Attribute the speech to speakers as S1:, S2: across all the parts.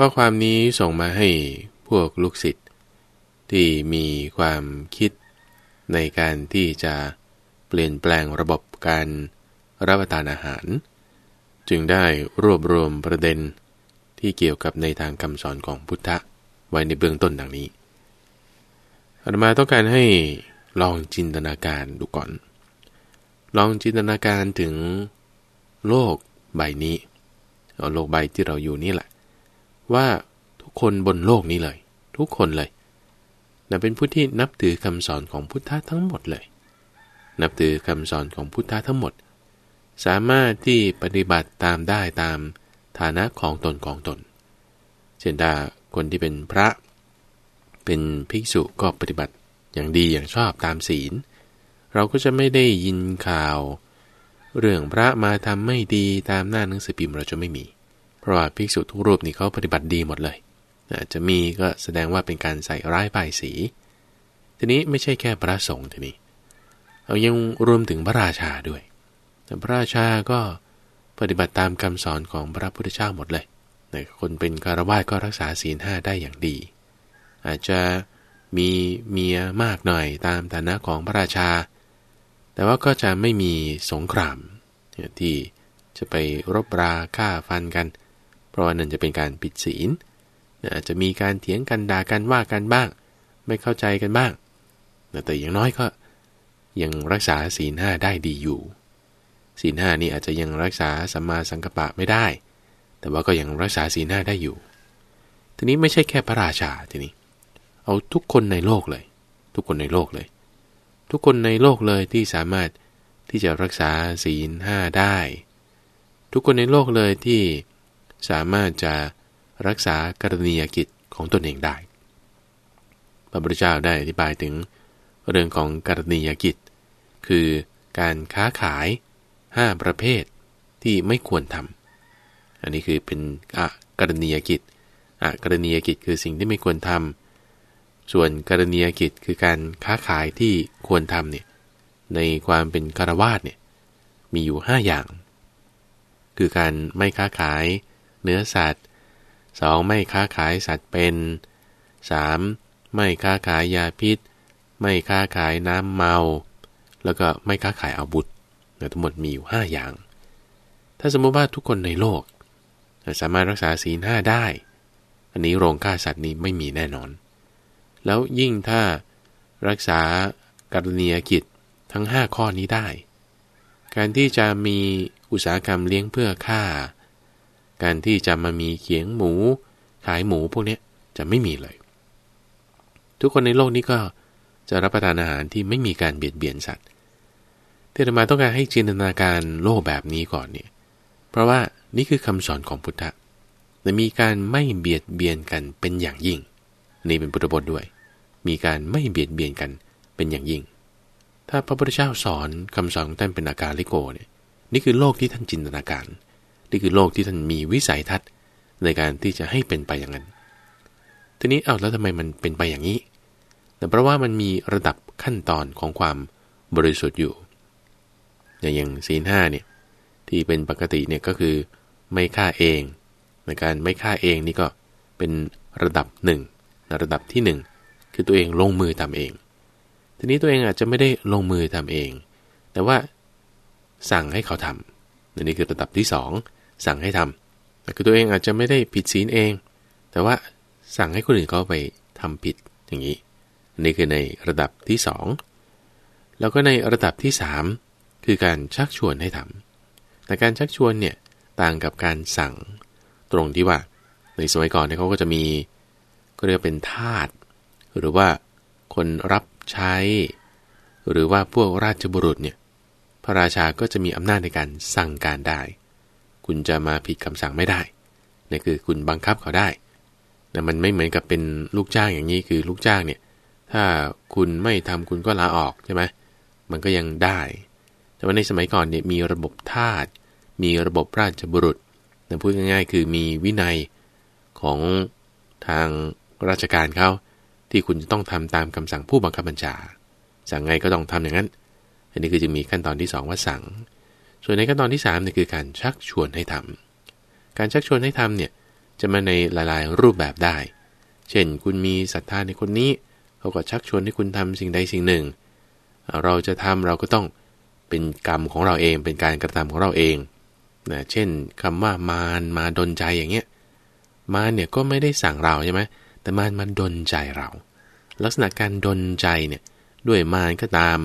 S1: ข้อความนี้ส่งมาให้พวกลูกศิษย์ที่มีความคิดในการที่จะเปลี่ยนแปลงระบบการรับประทานอาหาร จึงได้รวบรวมประเด็นที่เกี่ยวกับในทางคำสอนของพุทธะไว้ในเบื้องต้นดังนี้อาตมาต้องการให้ลองจินตนาการดูก่อน ลองจินตนาการถึงโลกใบนี้ โลกใบที่เราอยู่นี่แหละ ว่าทุกคนบนโลกนี้เลย ทุกคนเลยนะเป็นผู้ที่นับถือคำสอนของพุทธะทั้งหมดเลย นับถือคำสอนของพุทธะทั้งหมด สามารถที่ปฏิบัติตามได้ตามฐานะของตนของตน เช่นถ้าคนที่เป็นพระ เป็นภิกษุก็ปฏิบัติอย่างดีอย่างชอบตามศีล เราก็จะไม่ได้ยินข่าว เรื่องพระมาทำไม่ดีตามหน้าหนังสือพิมพ์เราจะไม่มี ราะว่าภิกษุทุกรูปนี่เขาปฏิบัติดีหมดเลยอาจจะมีก็แสดงว่าเป็นการใส่ร้ายป้ายสี ทีนี้ไม่ใช่แค่พระสงฆ์ทีนี้ เอายังรวมถึงพระราชาด้วย แต่พระราชาก็ปฏิบัติตามคำสอนของพระพุทธเจ้าหมดเลยแต่คนเป็นคารวะก็รักษาศีลห้าได้อย่างดี อาจจะมีเมียมากหน่อยตามฐานะของพระราชา แต่ว่าก็จะไม่มีสงครามที่จะไปรบราฆ่าฟันกัน ราะว่านั่นจะเป็นการผิดศีลอาจจะมีการเถียงกันด่ากันว่ากันบ้าง ไม่เข้าใจกันบ้าง แต่อย่างน้อยก็ ยังรักษาศีลห้าได้ดีอยู่ ศีลห้านี่อาจจะยังรักษาสัมมาสังกัปปะไม่ได้ แต่ว่าก็ยังรักษาศีลห้าได้อยู่ ทีนี้ไม่ใช่แค่พระราชาทีนี้ เอาทุกคนในโลกเลย ทุกคนในโลกเลย ทุกคนในโลกเลยที่สามารถที่จะรักษาศีลห้าได้ ทุกคนในโลกเลยที่ สามารถจะรักษากรณียกิจของตนเองได้ พระพุทธเจ้าได้อธิบายถึงเรื่องของกรณียกิจ คือการค้าขาย 5 ประเภทที่ไม่ควรทำอันนี้คือเป็นอะกรณียกิจอะกรณียกิจคือสิ่งที่ไม่ควรทำส่วนกรณียกิจคือการค้าขายที่ควรทำเนี่ยในความเป็นคารวาสเนี่ยมีอยู่ 5 อย่าง คือการไม่ค้าขาย เนื้อสัตว์ 2. ไม่ค้าขายสัตว์เป็น 3. ไม่ค้าขายยาพิษ ไม่ค้าขายน้ำเมา แล้วก็ไม่ค้าขายอาวุธทั้งหมดมีอยู่ 5 อย่าง ถ้าสมมติว่าทุกคนในโลก สามารถรักษาศีลห้าได้ อันนี้โรงฆ่าสัตว์นี้ไม่มีแน่นอน แล้วยิ่งถ้ารักษาการณียกิจทั้ง 5 ข้อนี้ได้ การที่จะมีอุตสาหกรรมเลี้ยงเพื่อฆ่า การที่จะมามีเขียงหมู ขายหมูพวกนี้จะไม่มีเลย ทุกคนในโลกนี้ก็จะรับประทานอาหารที่ไม่มีการเบียดเบียนสัตว์เทศมาต้องการให้จินตนาการโลกแบบนี้ก่อนเนี่ยเพราะว่านี่คือคำสอนของพุทธะแต่มีการไม่เบียดเบียนกันเป็นอย่างยิ่ง นี่เป็นพุทธบทด้วย มีการไม่เบียดเบียนกันเป็นอย่างยิ่ง ถ้าพระพุทธเจ้าสอนคำสอนของท่านเป็นอาการลิโกเนี่ยนี่คือโลกที่ท่านจินตนาการ นี่คือโลกที่ท่านมีวิสัยทัศน์ในการที่จะให้เป็นไปอย่างนั้น ทีนี้เอาแล้วทำไมมันเป็นไปอย่างนี้ แต่เพราะว่ามันมีระดับขั้นตอนของความบริสุทธิ์อยู่ อย่างศีลห้าเนี่ยที่เป็นปกติเนี่ยก็คือไม่ฆ่าเอง ในการไม่ฆ่าเองนี่ก็เป็นระดับหนึ่งระดับที่หนึ่งคือตัวเองลงมือทำเอง ทีนี้ตัวเองอาจจะไม่ได้ลงมือทำเอง แต่ว่าสั่งให้เขาทำนี่คือระดับที่สอง สั่งให้ทำแต่คือตัวเองอาจจะไม่ได้ผิดศีลเอง แต่ว่าสั่งให้คนอื่นเขาไปทำผิดอย่างนี้ นี่คือในระดับที่สองแล้วก็ในระดับที่สามคือการชักชวนให้ทำแต่การชักชวนเนี่ยต่างกับการสั่งตรงที่ว่า ในสมัยก่อนเนี่ยเขาก็จะมีก็เรียกเป็นทาสหรือว่าคนรับใช้ หรือว่าพวกราชบุรุษเนี่ยพระราชาก็จะมีอำนาจในการสั่งการได้ คุณจะมาผิดคำสั่งไม่ได้นี่คือคุณบังคับเขาได้ แต่มันไม่เหมือนกับเป็นลูกจ้างอย่างนี้คือลูกจ้างเนี่ย ถ้าคุณไม่ทำคุณก็ลาออกใช่ไหมมันก็ยังได้ แต่ว่าในสมัยก่อนเนี่ยมีระบบทาส มีระบบราชบุรุษแต่พูดง่ายๆ คือมีวินัยของทางราชการเขาที่คุณจะต้องทำตามคำสั่งผู้บังคับบัญชา สั่งไงก็ต้องทำอย่างนั้น อันนี้คือจะมีขั้นตอนที่ 2 ว่าสั่ง ส่วนในขั้นตอนที่3เนี่ยคือการชักชวนให้ทำการชักชวนให้ทำเนี่ยจะมาในหลายๆรูปแบบได้ เช่น คุณมีศรัทธาในคนนี้ เขาก็ชักชวนให้คุณทำสิ่งใดสิ่งหนึ่ง เราจะทำเราก็ต้องเป็นกรรมของเราเอง เป็นการกระทำของเราเองนะเช่นคำว่ามารมาดนใจอย่างเงี้ย มารเนี่ยก็ไม่ได้สั่งเราใช่ไหมแต่มารมันดนใจเรา ลักษณะการดนใจเนี่ยด้วยมารก็ตาม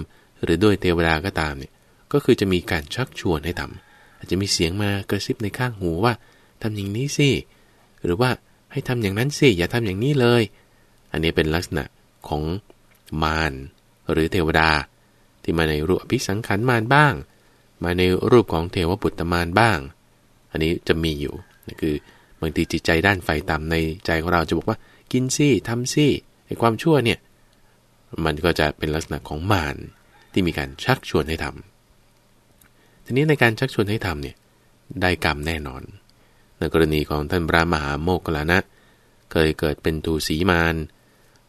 S1: หรือด้วยเทวดาก็ตามเนี่ย ก็คือจะมีการชักชวนให้ทำอาจจะมีเสียงมากระซิบในข้างหูว่าทำอย่างนี้สิ หรือว่าให้ทำอย่างนั้นสิ อย่าทำอย่างนี้เลย อันนี้เป็นลักษณะของมารหรือเทวดา ที่มาในรูปอภิสังขารมารบ้าง มาในรูปของเทวปุตตมารบ้าง อันนี้จะมีอยู่นั่นคือบางทีจิตใจด้านไฟต่ำในใจของเราจะบอกว่ากินซี่ทำซี่ไอ้ความชั่วเนี่ยมันก็จะเป็นลักษณะของมารที่มีการชักชวนให้ทำ ทีนี้ในการชักชวนให้ทำเนี่ยได้กรรมแน่นอน ในกรณีของท่านพระมหาโมกขลานะ เคยเกิดเป็นตูสีมาร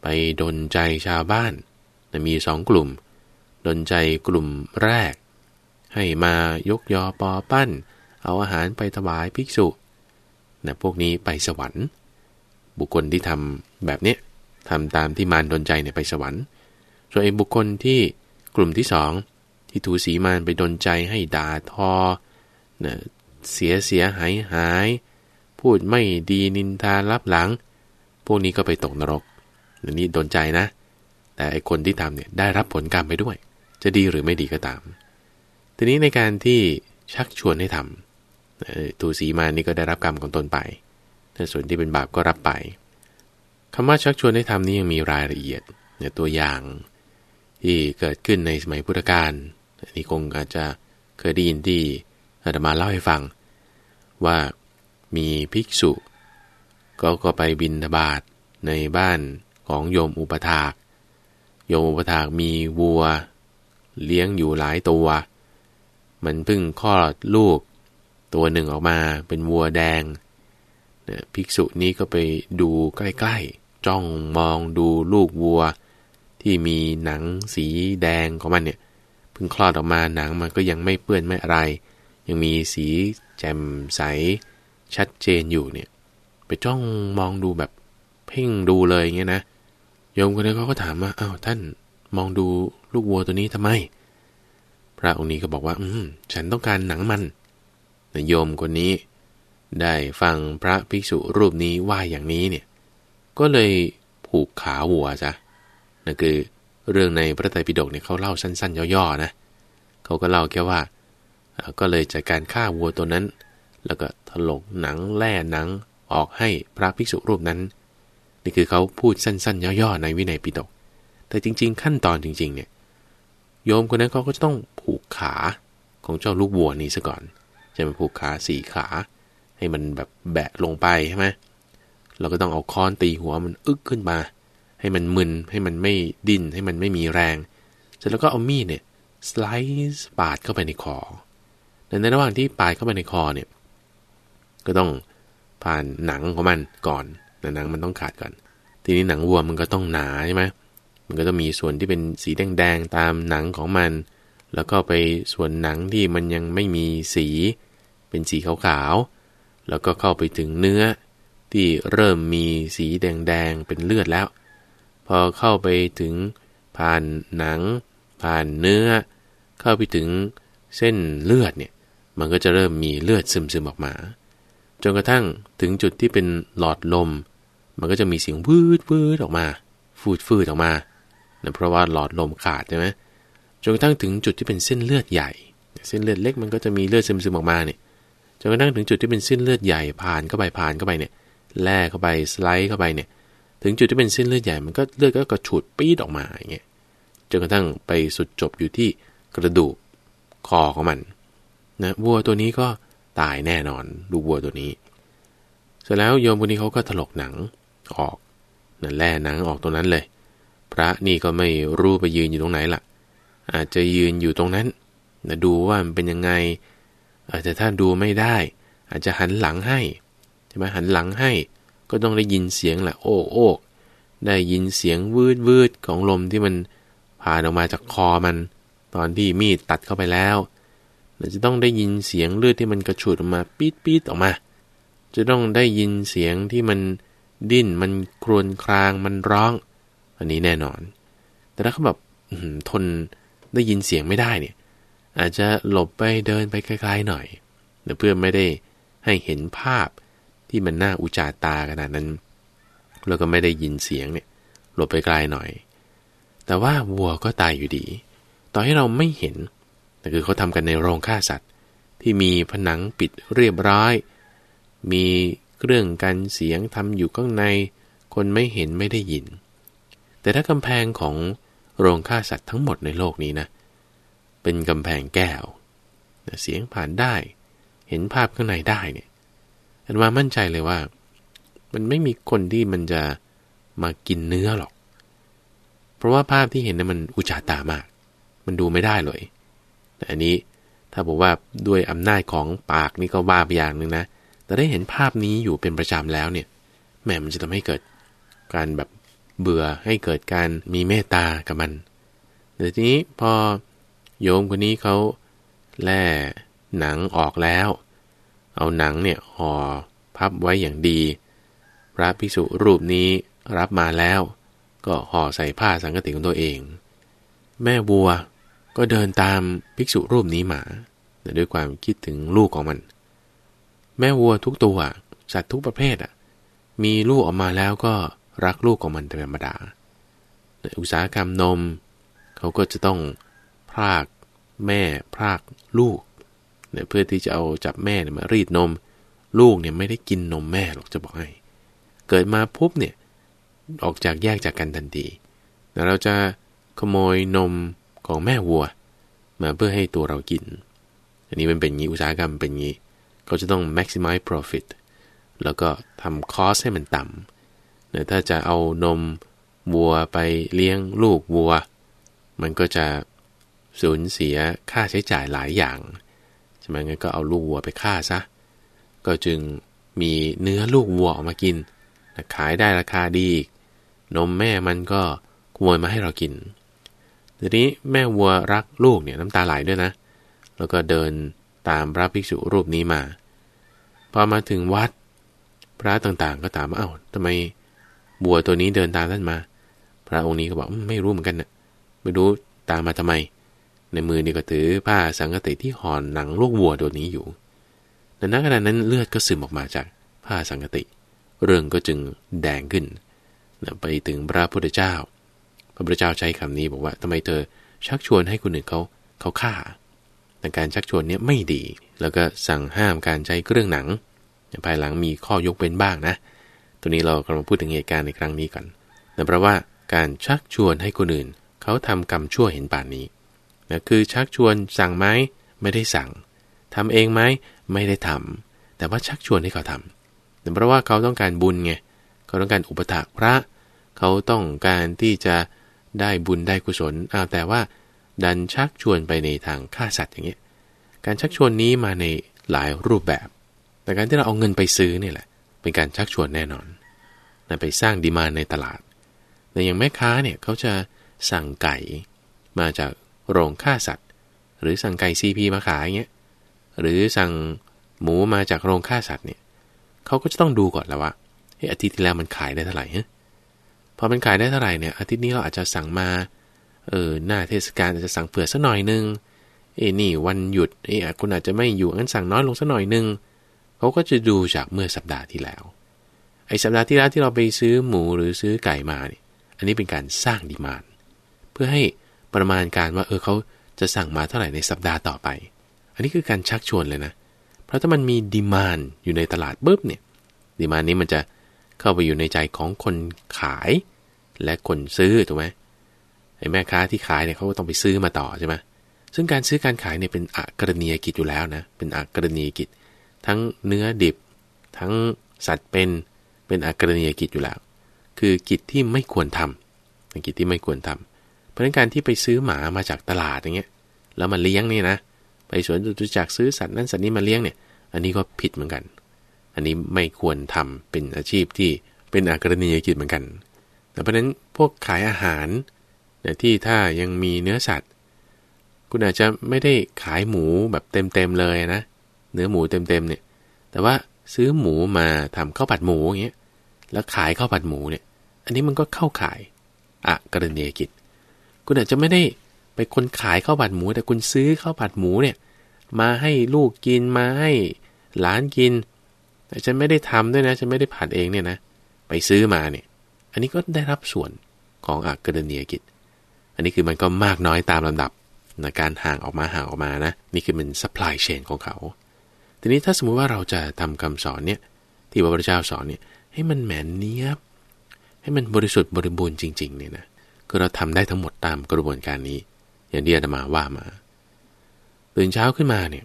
S1: ไปดนใจชาวบ้าน มีสองกลุ่ม ดนใจกลุ่มแรก ให้มายกยอปอปั้น เอาอาหารไปถวายภิกษุนะพวกนี้ไปสวรรค์ บุคคลที่ทำแบบนี้ทำตามที่มารดนใจเนี่ยไปสวรรค์ ส่วนไอ้บุคคลที่กลุ่มที่สอง ที่ถูสีมารไปดนใจให้ด่าทอนะเสียเสียหายหาย พูดไม่ดีนินทารับหลัง พวกนี้ก็ไปตกนรกนี่โดนใจนะ แต่ไอคนที่ทำเนี่ยได้รับผลกรรมไปด้วย จะดีหรือไม่ดีก็ตาม ทีนี้ในการที่ชักชวนให้ทำตูสีมานี่ก็ได้รับกรรมของตนไปแต่ส่วนที่เป็นบาปก็รับไปคำว่าชักชวนให้ทำนี่ยังมีรายละเอียดเนี่ยตัวอย่างที่เกิดขึ้นในสมัยพุทธกาล อันนี้คงอาจจะเคยได้ยินที่อาตมาเล่าให้ฟัง ว่ามีภิกษุ ก็ก็ไปบินทบาทในบ้านของโยมอุปถาก โยมอุปถากมีวัว เลี้ยงอยู่หลายตัว มันเพิ่งคลอดลูก ตัวหนึ่งออกมาเป็นวัวแดงภิกษุนี้ก็ไปดูใกล้ๆ จ้องมองดูลูกวัว ที่มีหนังสีแดงของมันเนี่ย เพิ่งคลอดออกมาหนังมันก็ยังไม่เปื้อนไม่อะไร ยังมีสีแจ่มใส ชัดเจนอยู่เนี่ย ไปจ้องมองดูแบบเพ่งดูเลยอย่างเงี้ยนะโยมคนนี้เขาก็ถามว่าอ้าวท่านมองดูลูกวัวตัวนี้ทำไม พระองค์นี้ก็บอกว่า อืมฉันต้องการหนังมันโยมคนนี้ ได้ฟังพระภิกษุรูปนี้ว่าอย่างนี้เนี่ย ก็เลยผูกขาวัวจ้ะนั่นคือ เรื่องในพระไตรปิฎกเนี่ยเขาเล่าสั้นๆ ย่อๆนะเขาก็เล่าแค่ว่า ก็เลยจัดการฆ่าวัวตัวนั้น แล้วก็ถลกหนังแล่หนังออกให้พระภิกษุรูปนั้น นี่คือเขาพูดสั้นๆ ย่อๆ ในวินัยปิฎกแต่จริง ๆ ขั้นตอนจริง ๆ เนี่ย โยมคนนั้นเขาก็จะต้องผูกขาของเจ้าลูกวัวนี้ซะก่อนจะมาผูกขาสี่ขา ให้มันแบบแบะลงไปใช่ไหมเราก็ต้องเอาค้อนตีหัวมันอึกขึ้นมา ให้มันมึน ให้มันไม่ดิ้น ให้มันไม่มีแรง เสร็จแล้วก็เอามีดเนี่ยสไลซ์ปาดเข้าไปในคอในระหว่างที่ปาดเข้าไปในคอเนี่ย ก็ต้องผ่านหนังของมันก่อนหนังมันต้องขาดก่อน ทีนี้หนังวัวมันก็ต้องหนาใช่ไหมมันก็ต้องมีส่วนที่เป็นสีแดงๆตามหนังของมัน แล้วก็ไปส่วนหนังที่มันยังไม่มีสี เป็นสีขาวๆ แล้วก็เข้าไปถึงเนื้อที่เริ่มมีสีแดงๆ เป็นเลือดแล้ว พอเข้าไปถึงผ่านหนัง ผ่านเนื้อ เข้าไปถึงเส้นเลือดเนี่ยมันก็จะเริ่มมีเลือดซึมๆออกมาจนกระทั่งถึงจุดที่เป็นหลอดลม มันก็จะมีเสียงวืดวืดออกมา ฟูดฟืดออกมานะเพราะว่าหลอดลมขาดใช่ไหมจนกระทั่งถึงจุดที่เป็นเส้นเลือดใหญ่ เส้นเลือดเล็กมันก็จะมีเลือดซึมๆออกมาเนี่ยจนกระทั่งถึงจุดที่เป็นเส้นเลือดใหญ่ผ่านเข้าไปผ่านเข้าไปเนี่ยแล่เข้าไปสไลด์เข้าไปเนี่ย ถึงจุดที่เป็นเส้นเลือดใหญ่มันก็เลือดก็กระฉูดปี๊ดออกมาอย่างเงี้ยจนกระทั่งไปสุดจบอยู่ที่กระดูกคอของมันนะวัวตัวนี้ก็ตายแน่นอนดูวัวตัวนี้ เสร็จแล้วโยมคนนี้เขาก็ถลกหนังออกนั่นแล่หนังออกตรงนั้นเลย พระนี่ก็ไม่รู้ไปยืนอยู่ตรงไหนละ่ะ อาจจะยืนอยู่ตรงนั้นนะดูว่ามันเป็นยังไง อาจจะถ้าดูไม่ได้ อาจจะหันหลังให้ใช่ไหมหันหลังให้ ก็ต้องได้ยินเสียงแหละโอ้โอ้ได้ยินเสียงวืดวืดของลมที่มันผ่านออกมาจากคอมัน ตอนที่มีดตัดเข้าไปแล้วเราจะต้องได้ยินเสียงเลือดที่มันกระฉูดออกมาปี๊ดปี๊ดออกมา จะต้องได้ยินเสียงที่มันดิ้นมันครวญครางมันร้อง อันนี้แน่นอน แต่ถ้าเขาแบบทนได้ยินเสียงไม่ได้เนี่ย อาจจะหลบไปเดินไปไกลๆหน่อยเพื่อไม่ได้ให้เห็นภาพ ที่มันน่าอุจาตาขนาดนั้น แล้วก็ไม่ได้ยินเสียงเนี่ยหลบไปไกลหน่อย แต่ว่าวัวก็ตายอยู่ดี ต่อให้เราไม่เห็นแต่คือเขาทำกันในโรงฆ่าสัตว์ ที่มีผนังปิดเรียบร้อย มีเครื่องกันเสียงทำอยู่ข้างใน คนไม่เห็นไม่ได้ยิน แต่ถ้ากำแพงของโรงฆ่าสัตว์ทั้งหมดในโลกนี้นะ เป็นกำแพงแก้ว เสียงผ่านได้ เห็นภาพข้างในได้เนี่ย อันว่ามั่นใจเลยว่า มันไม่มีคนที่มันจะมากินเนื้อหรอก เพราะว่าภาพที่เห็นนี่มันอุจจาตามาก มันดูไม่ได้เลยแต่อันนี้ถ้าบอกว่าด้วยอำนาจของปากนี่ก็บ้าไปอย่างหนึ่งนะ แต่ได้เห็นภาพนี้อยู่เป็นประจำแล้วเนี่ยแม่มันจะทำให้เกิดการแบบเบื่อให้เกิดการมีเมตตากับมันแต่ทีนี้พอโยมคนนี้เขาแล่หนังออกแล้ว เอาหนังเนี่ยห่อพับไว้อย่างดี พระภิกษุรูปนี้รับมาแล้ว ก็ห่อใส่ผ้าสังกติของตัวเอง แม่บัวก็เดินตามภิกษุรูปนี้มาแต่ด้วยความคิดถึงลูกของมัน แม่วัวทุกตัวสัตว์ทุกประเภทอะมีลูกออกมาแล้วก็รักลูกของมันธรรมดา ในอุตสาหกรรมนม เขาก็จะต้องพรากแม่พรากลูก เนี่ยเพื่อที่จะเอาจับแม่มารีดนม ลูกเนี่ยไม่ได้กินนมแม่หรอกจะบอกให้ เกิดมาปุ๊บเนี่ยออกจากแยกจากกันทันทีแต่เราจะขโมยนมของแม่วัว มาเพื่อให้ตัวเรากิน อันนี้มันเป็นงี้อุตสาหกรรมเป็นงี้ เขาจะต้อง maximize profit แล้วก็ทำคอสให้มันต่ำเนี่ยถ้าจะเอานมวัวไปเลี้ยงลูกวัว มันก็จะสูญเสียค่าใช้จ่ายหลายอย่าง ใช่ไหมงั้นก็เอาลูกวัวไปฆ่าซะ ก็จึงมีเนื้อลูกวัวออกมากิน ขายได้ราคาดีอีก นมแม่มันก็ขโมยมาให้เรากิน ทีนี้แม่วัวรักลูกเนี่ยน้ำตาไหลด้วยนะ แล้วก็เดินตามพระภิกษุรูปนี้มา พอมาถึงวัด พระต่างๆ ก็ถามว่าเอา้าทำไมบัวตัวนี้เดินตามท่านมา พระองค์นี้ก็บอกไม่รู้เหมือนกันนะ่ะไม่รู้ตามมาทำไม ในมือนี่ก็ถือผ้าสังกติที่ห่อนหนังลูกวัวตัวนี้อยู่แต่ณขณะนั้นเลือดก็ซึมออกมาจากผ้าสังกติ เรื่องก็จึงแดงขึ้นไปถึงพระพุทธเจ้า พระพุทธเจ้าใช้คำนี้บอกว่าทำไมเธอชักชวนให้คนอื่นเขาเขาฆ่าแต่การชักชวนเนี้ยไม่ดี แล้วก็สั่งห้ามการใช้เครื่องหนัง ภายหลังมีข้อยกเว้นบ้างนะ ตัวนี้เรากำลังพูดถึงเหตุการณ์ในครั้งนี้ก่อนนั่นแปลว่าการชักชวนให้คนอื่นเขาทำกรรมชั่วเห็นป่านนี้ นะคือชักชวนสั่งไหมไม่ได้สั่งทำเองไหมไม่ได้ทำแต่ว่าชักชวนให้เขาทำนั่เพราะว่าเขาต้องการบุญไงเขาต้องการอุปถากพระ เขาต้องการที่จะได้บุญได้กุศลอ้าวแต่ว่า ดันชักชวนไปในทางฆ่าสัตว์อย่างเงี้ยการชักชวนนี้มาในหลายรูปแบบ แต่การที่เราเอาเงินไปซื้อนี่แหละ เป็นการชักชวนแน่นอนนั่นไปสร้างดีมาในตลาดแต่อย่างแม่ค้าเนี่ยเขาจะสั่งไก่มาจาก โรงฆ่าสัตว์ หรือสั่งไก่ซีพีมาขายเงี้ยหรือสั่งหมูมาจากโรงฆ่าสัตว์เนี่ยเขาก็จะต้องดูก่อนแล้วว่าอาทิตย์ที่แล้วมันขายได้เท่าไหร่พอมันขายได้เท่าไหร่เนี่ยอาทิตย์นี้เราอาจจะสั่งมาเออหน้าเทศกาลอาจจะสั่งเผื่อสักหน่อยนึงเอ้นี่วันหยุดเอ้คุณอาจจะไม่อยู่งั้นสั่งน้อยลงสักหน่อยนึงเขาก็จะดูจากเมื่อสัปดาห์ที่แล้วไอ้สัปดาห์ที่แล้วที่เราไปซื้อหมูหรือซื้อไก่มาเนี่ยอันนี้เป็นการสร้างดีมานเพื่อให้ ประมาณการว่าเออเขาจะสั่งมาเท่าไหร่ในสัปดาห์ต่อไป อันนี้คือการชักชวนเลยนะ เพราะถ้ามันมีดีมานอยู่ในตลาดปุ๊บเนี่ยดีมานนี้มันจะเข้าไปอยู่ในใจของคนขายและคนซื้อถูกไหมไอ้แม่ค้าที่ขายเนี่ยเขาก็ต้องไปซื้อมาต่อใช่ไหมซึ่งการซื้อการขายเนี่ยเป็นอักรณียกิจอยู่แล้วนะ เป็นอักรณียกิจ ทั้งเนื้อดิบ ทั้งสัตว์เป็นเป็นอักรณียกิจอยู่แล้ว คือกิจที่ไม่ควรทำเป็นกิจที่ไม่ควรทำ เพราะนั้นการที่ไปซื้อหมามาจากตลาดอย่างเงี้ย แล้วมาเลี้ยงนี่นะ ไปสวนจตุจักรซื้อสัตว์นั้นสัตว์นี้มาเลี้ยงเนี่ย อันนี้ก็ผิดเหมือนกัน อันนี้ไม่ควรทำเป็นอาชีพที่เป็นอักรณียกิจเหมือนกัน แต่เพราะนั้นพวกขายอาหารเนี่ยที่ถ้ายังมีเนื้อสัตว์ คุณอาจจะไม่ได้ขายหมูแบบเต็มๆเลยนะ เนื้อหมูเต็มๆเนี่ย แต่ว่าซื้อหมูมาทำข้าวผัดหมูอย่างเงี้ย แล้วขายข้าวผัดหมูเนี่ย อันนี้มันก็เข้าขายอะกรณียกิจ คุณอาจจะไม่ได้ไปคนขายข้าวผัดหมู แต่คุณซื้อข้าวผัดหมูเนี่ยมาให้ลูกกินมาให้หลานกิน แต่ฉันไม่ได้ทำด้วยนะ ฉันไม่ได้ผัดเองเนี่ยนะ ไปซื้อมาเนี่ย อันนี้ก็ได้รับส่วนของอักกรณียกิจ อันนี้คือมันก็มากน้อยตามลำดับในการห่างออกมาห่างออกมานะ นี่คือมัน supply chain ของเขา ทีนี้ถ้าสมมุติว่าเราจะทำคำสอนเนี่ยที่พระพุทธเจ้าสอนเนี่ยให้มันแหมนเนียบ ให้มันบริสุทธิ์บริบูรณ์จริงๆเนี่ยนะ ก็เราทำได้ทั้งหมดตามกระบวนการนี้ อย่างที่อาตมาว่ามา ตื่นเช้าขึ้นมาเนี่ย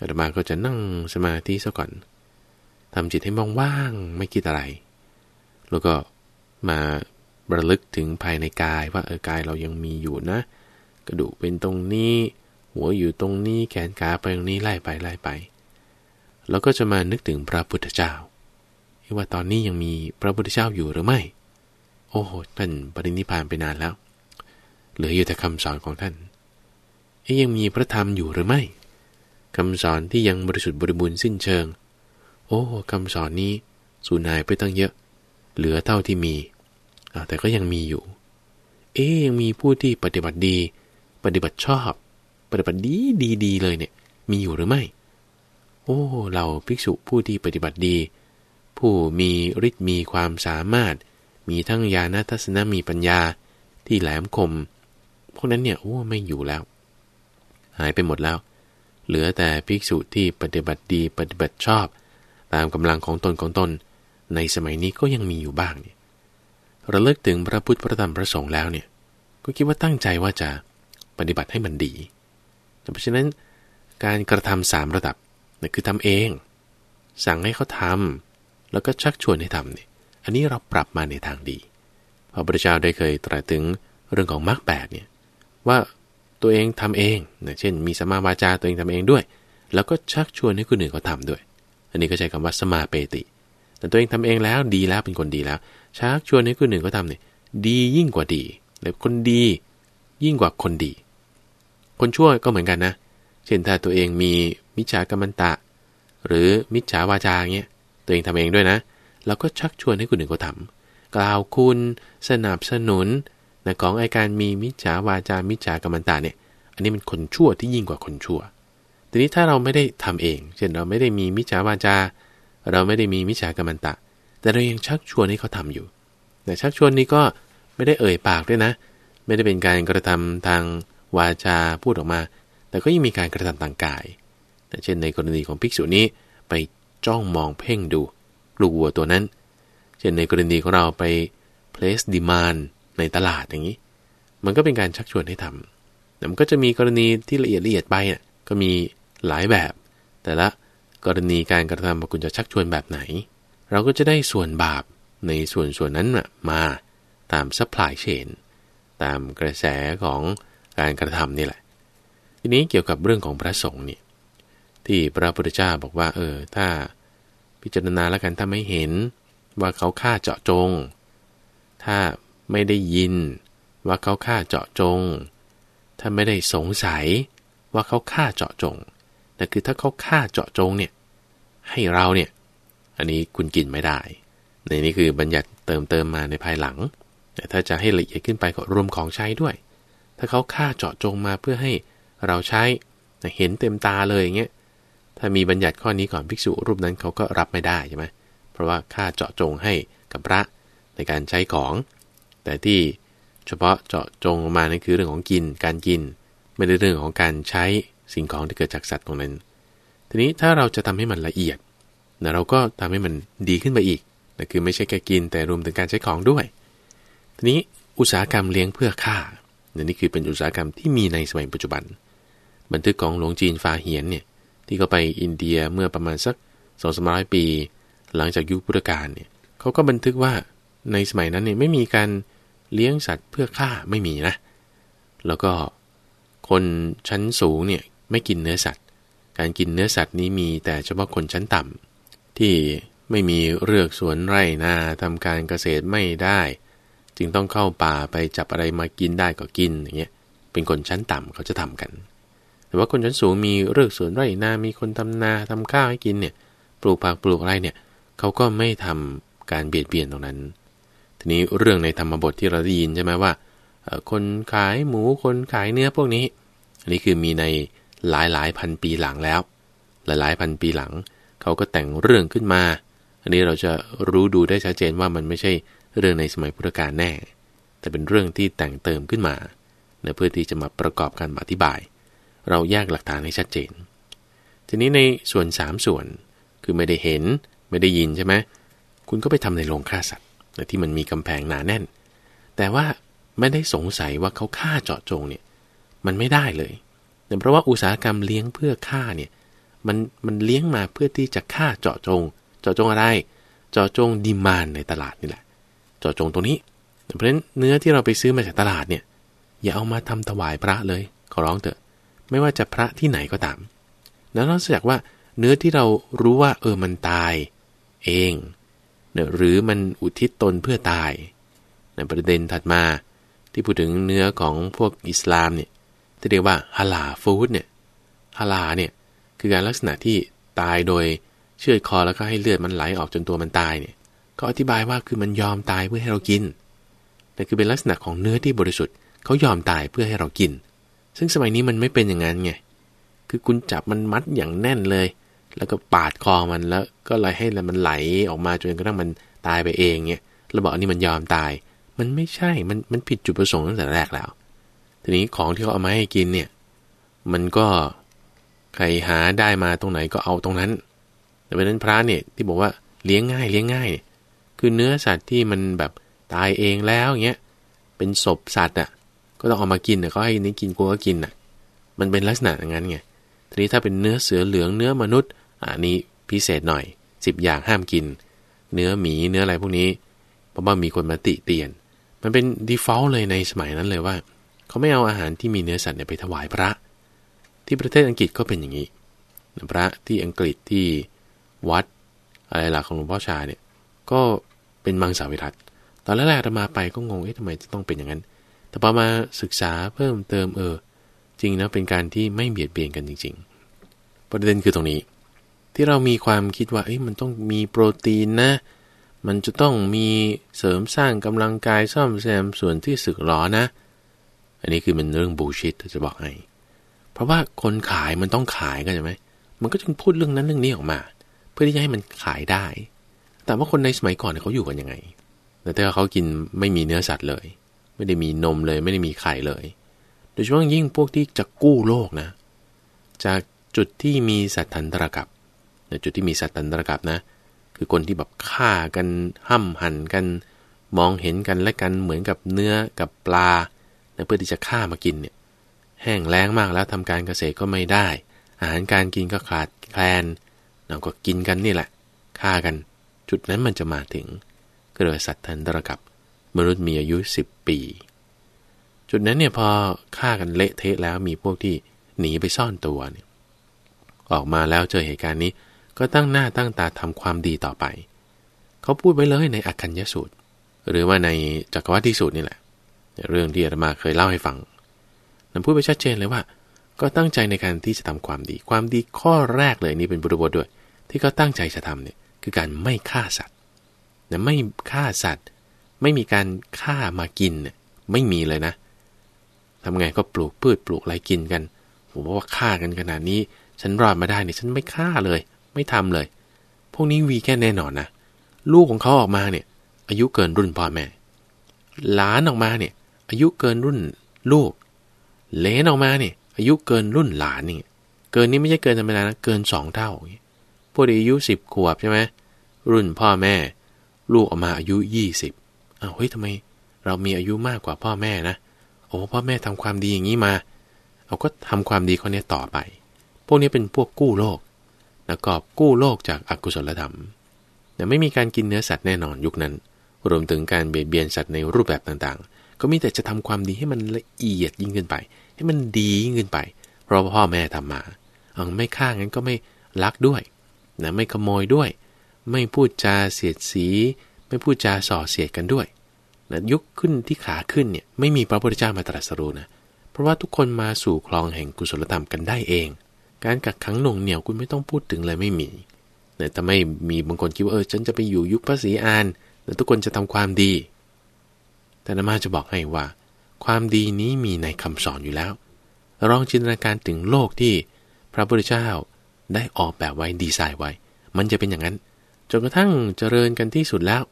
S1: อาตมาก็จะนั่งสมาธิซะก่อนทำจิตให้ว่างๆไม่คิดอะไร แล้วก็มาระลึกถึงภายในกายว่าเออกายเรายังมีอยู่นะ กระดูกเป็นตรงนี้ หัวอยู่ตรงนี้แขนขาไปตรงนี้ไล่ไปไล่ไปแล้วก็จะมานึกถึงพระพุทธเจ้าว่าตอนนี้ยังมีพระพุทธเจ้าอยู่หรือไม่ โอ้โหท่านปรินิพานไปนานแล้ว เหลืออยู่แต่คำสอนของท่านยังมีพระธรรมอยู่หรือไม่คำสอนที่ยังบริสุทธิ์บริบูรณ์สิ้นเชิง โอ้คำสอนนี้สูญหายไปตั้งเยอะ เหลือเท่าที่มีแต่ก็ยังมีอยู่ เอ๊ยังมีผู้ที่ปฏิบัติดี ปฏิบัติชอบ ปฏิบัติดีดีดีเลยเนี่ย มีอยู่หรือไม่ โอ้ เราภิกษุผู้ที่ปฏิบัติดี ผู้มีฤทธิ์มีความสามารถ มีทั้งญาณทัศนะมีปัญญาที่แหลมคม พวกนั้นเนี่ยโอ้ไม่อยู่แล้ว หายไปหมดแล้ว เหลือแต่ภิกษุที่ปฏิบัติดีปฏิบัติชอบ ตามกำลังของตนของตน ในสมัยนี้ก็ยังมีอยู่บ้างเนี่ยระลึกถึงพระพุทธพระธรรมพระสงฆ์แล้วเนี่ย ก็คิดว่าตั้งใจว่าจะปฏิบัติให้มันดีเพราะฉะนั้นการกระทำสามระดับนั่นคือทำเอง สั่งให้เขาทำแล้วก็ชักชวนให้ทำเนี่ย อันนี้เราปรับมาในทางดีพระพุทธเจ้าได้เคยตรัสถึงเรื่องของมรรคแปดเนี่ยว่าตัวเองทำเองนะเช่น มีสมาวาจาตัวเองทำเองด้วย แล้วก็ชักชวนให้คนอื่นเขาทาด้วย อันนี้ก็ใช้คำว่าสมาเปติ แต่ตัวเองทำเองแล้วดีแล้วเป็นคนดีแล้ว ชักชวนให้คนหนึ่งก็ทำเนี่ยดียิ่งกว่าดีหรือคนดี ยิ่งกว่าคนดี คนชั่วก็เหมือนกันนะ เช่นถ้าตัวเองมีมิจฉากรรมันตะ หรือมิจฉาวาจาเงี้ยตัวเองทำเองด้วยนะ เราก็ชักชวนให้คนอื่นก็ทำกล่าวคุณ สนับสนุนนะของไอการมีมิจฉาวาจา มิจฉากรรมันตะเนี่ย อันนี้มันคนชั่วที่ยิ่งกว่าคนชั่ว ทีนี้ถ้าเราไม่ได้ทำเอง เช่นเราไม่ได้มีมิจฉาวาจา เราไม่ได้มีมิจฉากรรมันตะ แต่เรายังชักชวนให้เขาทำอยู่ แต่ชักชวนนี้ก็ไม่ได้เอ่ยปากด้วยนะ ไม่ได้เป็นการกระทำทางวาจาพูดออกมา แต่ก็ยังมีการกระทำทางกาย เช่นในกรณีของภิกษุนี้ไปจ้องมองเพ่งดู ลูกวัวตัวนั้น เช่นในกรณีของเราไป place demand ในตลาดอย่างนี้ มันก็เป็นการชักชวนให้ทำแต่มันก็จะมีกรณีที่ละเอียดละเอียดไปอะก็มีหลายแบบ แต่ละกรณีการกระทำว่าคุณจะชักชวนแบบไหน เราก็จะได้ส่วนบาปในส่วนส่วนนั้นมาตาม supply chain ตามกระแสของการกระทำนี่แหละ ทีนี้เกี่ยวกับเรื่องของพระสงฆ์เนี่ยที่พระพุทธเจ้าบอกว่าเออถ้า พิจารณาแล้วกันถ้าไม่เห็นว่าเขาฆ่าเจาะจง ถ้าไม่ได้ยินว่าเขาฆ่าเจาะจง ถ้าไม่ได้สงสัยว่าเขาฆ่าเจาะจงแต่คือถ้าเขาฆ่าเจาะจงเนี่ยให้เราเนี่ยอันนี้คุณกินไม่ได้ ในนี้คือบัญญัติเติมเติมมาในภายหลัง แต่ถ้าจะให้ละเอียดขึ้นไปก็รวมของใช้ด้วย ถ้าเขาฆ่าเจาะจงมาเพื่อให้เราใช้เห็นเต็มตาเลยอย่างเงี้ย ถ้ามีบัญญัติข้อนี้ก่อนภิกษุรูปนั้นเขาก็รับไม่ได้ใช่ไหมเพราะว่าฆ่าเจาะจงให้กับพระในการใช้ของ แต่ที่เฉพาะเจาะจงมานั่นคือเรื่องของกิน การกิน ไม่ได้เรื่องของการใช้สิ่งของที่เกิดจากสัตว์ตรงนั้น ทีนี้ถ้าเราจะทำให้มันละเอียดนะเราก็ทำให้มันดีขึ้นไปอีกนะคือไม่ใช่แค่กินแต่รวมถึงการใช้ของด้วย ทีนี้อุตสาหกรรมเลี้ยงเพื่อฆ่านะนี่คือเป็นอุตสาหกรรมที่มีในสมัยปัจจุบัน บันทึกของหลวงจีนฟาเฮียนเนี่ย ที่เขาไปอินเดียเมื่อประมาณสักสองสามร้อยปี หลังจากยุคพุทธกาลเนี่ยเขาก็บันทึกว่าในสมัยนั้นเนี่ยไม่มีการเลี้ยงสัตว์เพื่อฆ่าไม่มีนะ แล้วก็คนชั้นสูงเนี่ยไม่กินเนื้อสัตว์ การกินเนื้อสัตว์นี้มีแต่เฉพาะคนชั้นต่ำที่ไม่มีเรือกสวนไร่นาทำการเกษตรไม่ได้ จึงต้องเข้าป่าไปจับอะไรมากินได้ก็กินอย่างเงี้ยเป็นคนชั้นต่ำเขาจะทำกัน แต่ว่าคนชั้นสูงมีเรื่อกสวนไร่นา มีคนทำนาทำข้าวให้กินเนี่ย ปลูกผักปลูกอะไรเนี่ย เขาก็ไม่ทำการเบียดเบียนตรงนั้น ทีนี้เรื่องในธรรมบทที่เราได้ยินใช่ไหมว่า คนขายหมู คนขายเนื้อพวกนี้ อันนี้คือมีในหลายหลายพันปีหลังแล้ว หลายหลายพันปีหลัง เขาก็แต่งเรื่องขึ้นมา อันนี้เราจะรู้ดูได้ชัดเจนว่ามันไม่ใช่เรื่องในสมัยพุทธกาลแน่ แต่เป็นเรื่องที่แต่งเติมขึ้นมาเพื่อที่จะมาประกอบการอธิบาย เราแยกหลักฐานให้ชัดเจน ทีนี้ในส่วน 3 ส่วนคือไม่ได้เห็นไม่ได้ยินใช่ไหมคุณก็ไปทำในโรงฆ่าสัตว์ที่มันมีกำแพงหนาแน่น แต่ว่าไม่ได้สงสัยว่าเขาฆ่าเจาะจงเนี่ยมันไม่ได้เลยเนื่องเพราะว่าอุตสาหกรรมเลี้ยงเพื่อฆ่าเนี่ยมันมันเลี้ยงมาเพื่อที่จะฆ่าเจาะจง เจาะจงอะไร เจาะจงดีมานในตลาดนี่แหละ เจาะจงตรงนี้เพราะฉะนั้นเนื้อที่เราไปซื้อมาจากตลาดเนี่ยอย่าเอามาทำถวายพระเลยขอร้องเถอะ ไม่ว่าจะพระที่ไหนก็ตามแล้วนอกจากว่าเนื้อที่เรารู้ว่าเออมันตาย เองนะหรือมันอุทิศตนเพื่อตายในประเด็นถัดมาที่พูดถึงเนื้อของพวกอิสลามเนี่ยที่เรียกว่าฮาลาฟูดเนี่ยฮาลาเนี่ยคือการลักษณะที่ตายโดยเชือดคอแล้วก็ให้เลือดมันไหลออกจนตัวมันตายเนี่ยก็อธิบายว่าคือมันยอมตายเพื่อให้เรากินแต่คือเป็นลักษณะของเนื้อที่บริสุทธิ์เขายอมตายเพื่อให้เรากิน ซึ่งสมัยนี้มันไม่เป็นอย่างนั้นไง คือคุณจับมันมัดอย่างแน่นเลย แล้วก็ปาดคอมันแล้วก็เลยให้มันไหลออกมาจนกระทั่งมันตายไปเองเนี่ยเราบอกอันนี้มันยอมตาย มันไม่ใช่ มันมันผิดจุดประสงค์ตั้งแต่แรกแล้ว ทีนี้ของที่เขาเอามาให้กินเนี่ย มันก็ใครหาได้มาตรงไหนก็เอาตรงนั้น แต่เป็นนั้นพระเนี่ยที่บอกว่าเลี้ยงง่ายเลี้ยงง่ายเนี่ย คือเนื้อสัตว์ที่มันแบบตายเองแล้วเงี้ย เป็นศพสัตว์อะ ก็ต้องเอามากินเนี่ยเขาให้นี่กินกูก็กินอะ มันเป็นลักษณะอย่างนั้นไงทีนี้ถ้าเป็นเนื้อเสือเหลืองเนื้อมนุษย์อันนี้พิเศษหน่อย10อย่างห้ามกิน เนื้อหมีเนื้ออะไรพวกนี้ เพราะว่ามีคนมาติเตียน มันเป็น default เลยในสมัยนั้นเลยว่า เขาไม่เอาอาหารที่มีเนื้อสัตว์ไปถวายพระ ที่ประเทศอังกฤษก็เป็นอย่างนี้พระที่อังกฤษที่วัดอะไรหลักของหลวงพ่อชาเนี่ยก็เป็นมังสวิรัตตอนแรกๆเรามาไปก็งงเอ๊ะทำไมจะต้องเป็นอย่างนั้น แต่พอมาศึกษาเพิ่มเติมเออ จริงนะเป็นการที่ไม่เบียดเบียนกันจริง ๆ ประเด็นคือตรงนี้ ที่เรามีความคิดว่าเอ้ยมันต้องมีโปรตีนนะ มันจะต้องมีเสริมสร้างกำลังกายซ่อมแซมส่วนที่สึกหรอนะ อันนี้คือมันเรื่องบูชิตจะบอกให้เพราะว่าคนขายมันต้องขายกันใช่ไหมมันก็จึงพูดเรื่องนั้นเรื่องนี้ออกมา เพื่อที่จะให้มันขายได้ แต่ว่าคนในสมัยก่อนเขาอยู่กันยังไงแต่ถ้าเขากินไม่มีเนื้อสัตว์เลย ไม่ได้มีนมเลย ไม่ได้มีไข่เลย โดยเฉพาะยิ่งพวกที่จะกู้โลกนะ จากจุดที่มีสัตว์ทันตรกับในจุดที่มีสัตว์ตันตรกับนะ คือคนที่แบบฆ่ากันห้ำหั่นกัน มองเห็นกันและกันเหมือนกับเนื้อกับปลาเพื่อที่จะฆ่ามากินเนี่ย แห้งแล้งมากแล้วทำการเกษตรก็ไม่ได้ อาหารการกินก็ขาดแคลนเราก็กินกันนี่แหละฆ่ากัน จุดนั้นมันจะมาถึงก็เลยสัตว์ทันตรกับ มนุษย์มีอายุ 10 ปี จุดนั้นเนี่ยพอฆ่ากันเละเทะแล้วมีพวกที่หนีไปซ่อนตัวเนี่ยออกมาแล้วเจอเหตุการณ์นี้ก็ตั้งหน้าตั้งตาทำความดีต่อไป เขาพูดไว้เลยในอักขัญญสูตร หรือว่าในจักรวัติสูตรนี่แหละ เรื่องที่อาตมาเคยเล่าให้ฟังนั้นพูดไปชัดเจนเลยว่า ก็ตั้งใจในการที่จะทำความดี ความดีข้อแรกเลยนี่เป็นบริบทด้วย ที่เขาตั้งใจจะทำเนี่ยคือการไม่ฆ่าสัตว์นะไม่ฆ่าสัตว์ ไม่มีการฆ่ามากินเนี่ยไม่มีเลยนะทำไงก็ปลูกพืชปลูกอะไรกินกันผมว่าฆ่ากันขนาดนี้ ฉันรอดมาได้เนี่ยฉันไม่ฆ่าเลย ไม่ทำเลย พวกนี้วีแค่แน่นอนนะลูกของเขาออกมาเนี่ย อายุเกินรุ่นพ่อแม่หลานออกมาเนี่ย อายุเกินรุ่นลูกเลนออกมาเนี่ย อายุเกินรุ่นหลานนี่เกินนี้ไม่ใช่เกินธรรมดานะเกินสองเท่าพวกอายุสิบขวบใช่ไหมรุ่นพ่อแม่ ลูกออกมาอายุยี่สิบ อ้าวเฮ้ยทำไม เรามีอายุมากกว่าพ่อแม่นะ โอ้พ่อแม่ทำความดีอย่างนี้มา เราก็ทำความดีข้อนี้ต่อไป พวกนี้เป็นพวกกู้โลกแล้วก็กู้โลกจากอากุศลธรรม แต่ไม่มีการกินเนื้อสัตว์แน่นอนยุคนั้น รวมถึงการเบียดเบียนสัตว์ในรูปแบบต่างๆ ก็มีแต่จะทำความดีให้มันละเอียดยิ่งขึ้นไป ให้มันดียิ่งขึ้นไป เพราะพ่อแม่ทำมาเอาไม่ฆ่างั้นก็ไม่ลักด้วยนะไม่ขโมยด้วย ไม่พูดจาเสียดสี ไม่พูดจาส่อเสียดกันด้วยนะยุคขึ้นที่ขาขึ้นเนี่ยไม่มีพระพุทธเจ้ามาตรัสรู้นะ เพราะว่าทุกคนมาสู่คลองแห่งกุศลธรรมกันได้เอง การกักขังหน่วงเหนี่ยวคุณไม่ต้องพูดถึงเลยไม่มีเนี่ยทำไม่มีบางคนคิดว่าเออฉันจะไปอยู่ยุคพระศรีอานแล้วทุกคนจะทำความดี แต่นมาจะบอกให้ว่า ความดีนี้มีในคำสอนอยู่แล้วลองจินตนาการถึงโลกที่พระพุทธเจ้าได้ออกแบบไว้ดีไซน์ไว้ มันจะเป็นอย่างนั้นจนกระทั่งเจริญกันที่สุดแล้ว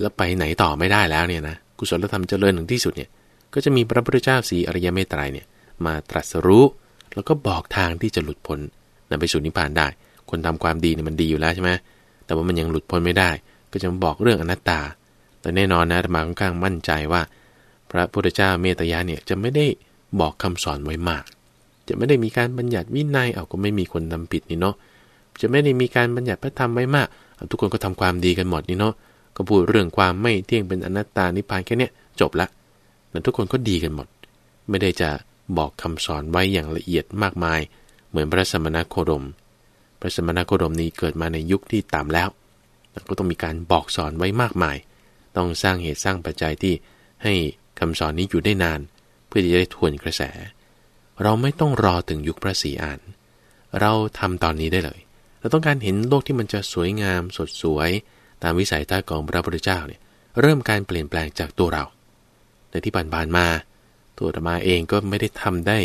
S1: แล้วไปไหนต่อไม่ได้แล้วเนี่ยนะกุศลธรรมเจริญถึงที่สุดเนี่ยก็จะมีพระพุทธเจ้าสีอริยเมตไตรเนี่ยมาตรัสรู้ แล้วก็บอกทางที่จะหลุดพ้นนำไปสู่นิพพานได้ คนทำความดีเนี่ยมันดีอยู่แล้วใช่ไหมแต่ว่ามันยังหลุดพ้นไม่ได้ ก็จะมาบอกเรื่องอนัตตา แต่แน่นอนนะธรรมาค่อนข้างมั่นใจว่า พระพุทธเจ้าเมตยาเนี่ยจะไม่ได้บอกคำสอนไว้มาก จะไม่ได้มีการบัญญัติวินัยเอาก็ไม่มีคนทาผิดนี่เนาะจะไม่ได้มีการบัญญัติพระธรรมไว้มาก ทุกคนก็ทำความดีกันหมดนี่เนาะ ก็พูดเรื่องความไม่เที่ยงเป็นอนัตตานิพพานแค่นี้จบละแต่ทุกคนก็ดีกันหมด ไม่ได้จะบอกคำสอนไว้อย่างละเอียดมากมาย เหมือนพระสมณโคดม พระสมณโคดมนี้เกิดมาในยุคที่ต่ำแล้วก็ต้องมีการบอกสอนไว้มากมาย ต้องสร้างเหตุสร้างปัจจัยที่ให้คำสอนนี้อยู่ได้นาน เพื่อที่จะได้ทวนกระแส เราไม่ต้องรอถึงยุคพระศรีอาน เราทำตอนนี้ได้เลย เราต้องการเห็นโลกที่มันจะสวยงามสดสวย ตามวิสัยทัศน์ของพระพุทธเจ้าเนี่ยเริ่มการเปลี่ยนแปลงจากตัวเราแต่ที่ผ่านๆมา ตัวธรรมาเองก็ไม่ได้ทำได้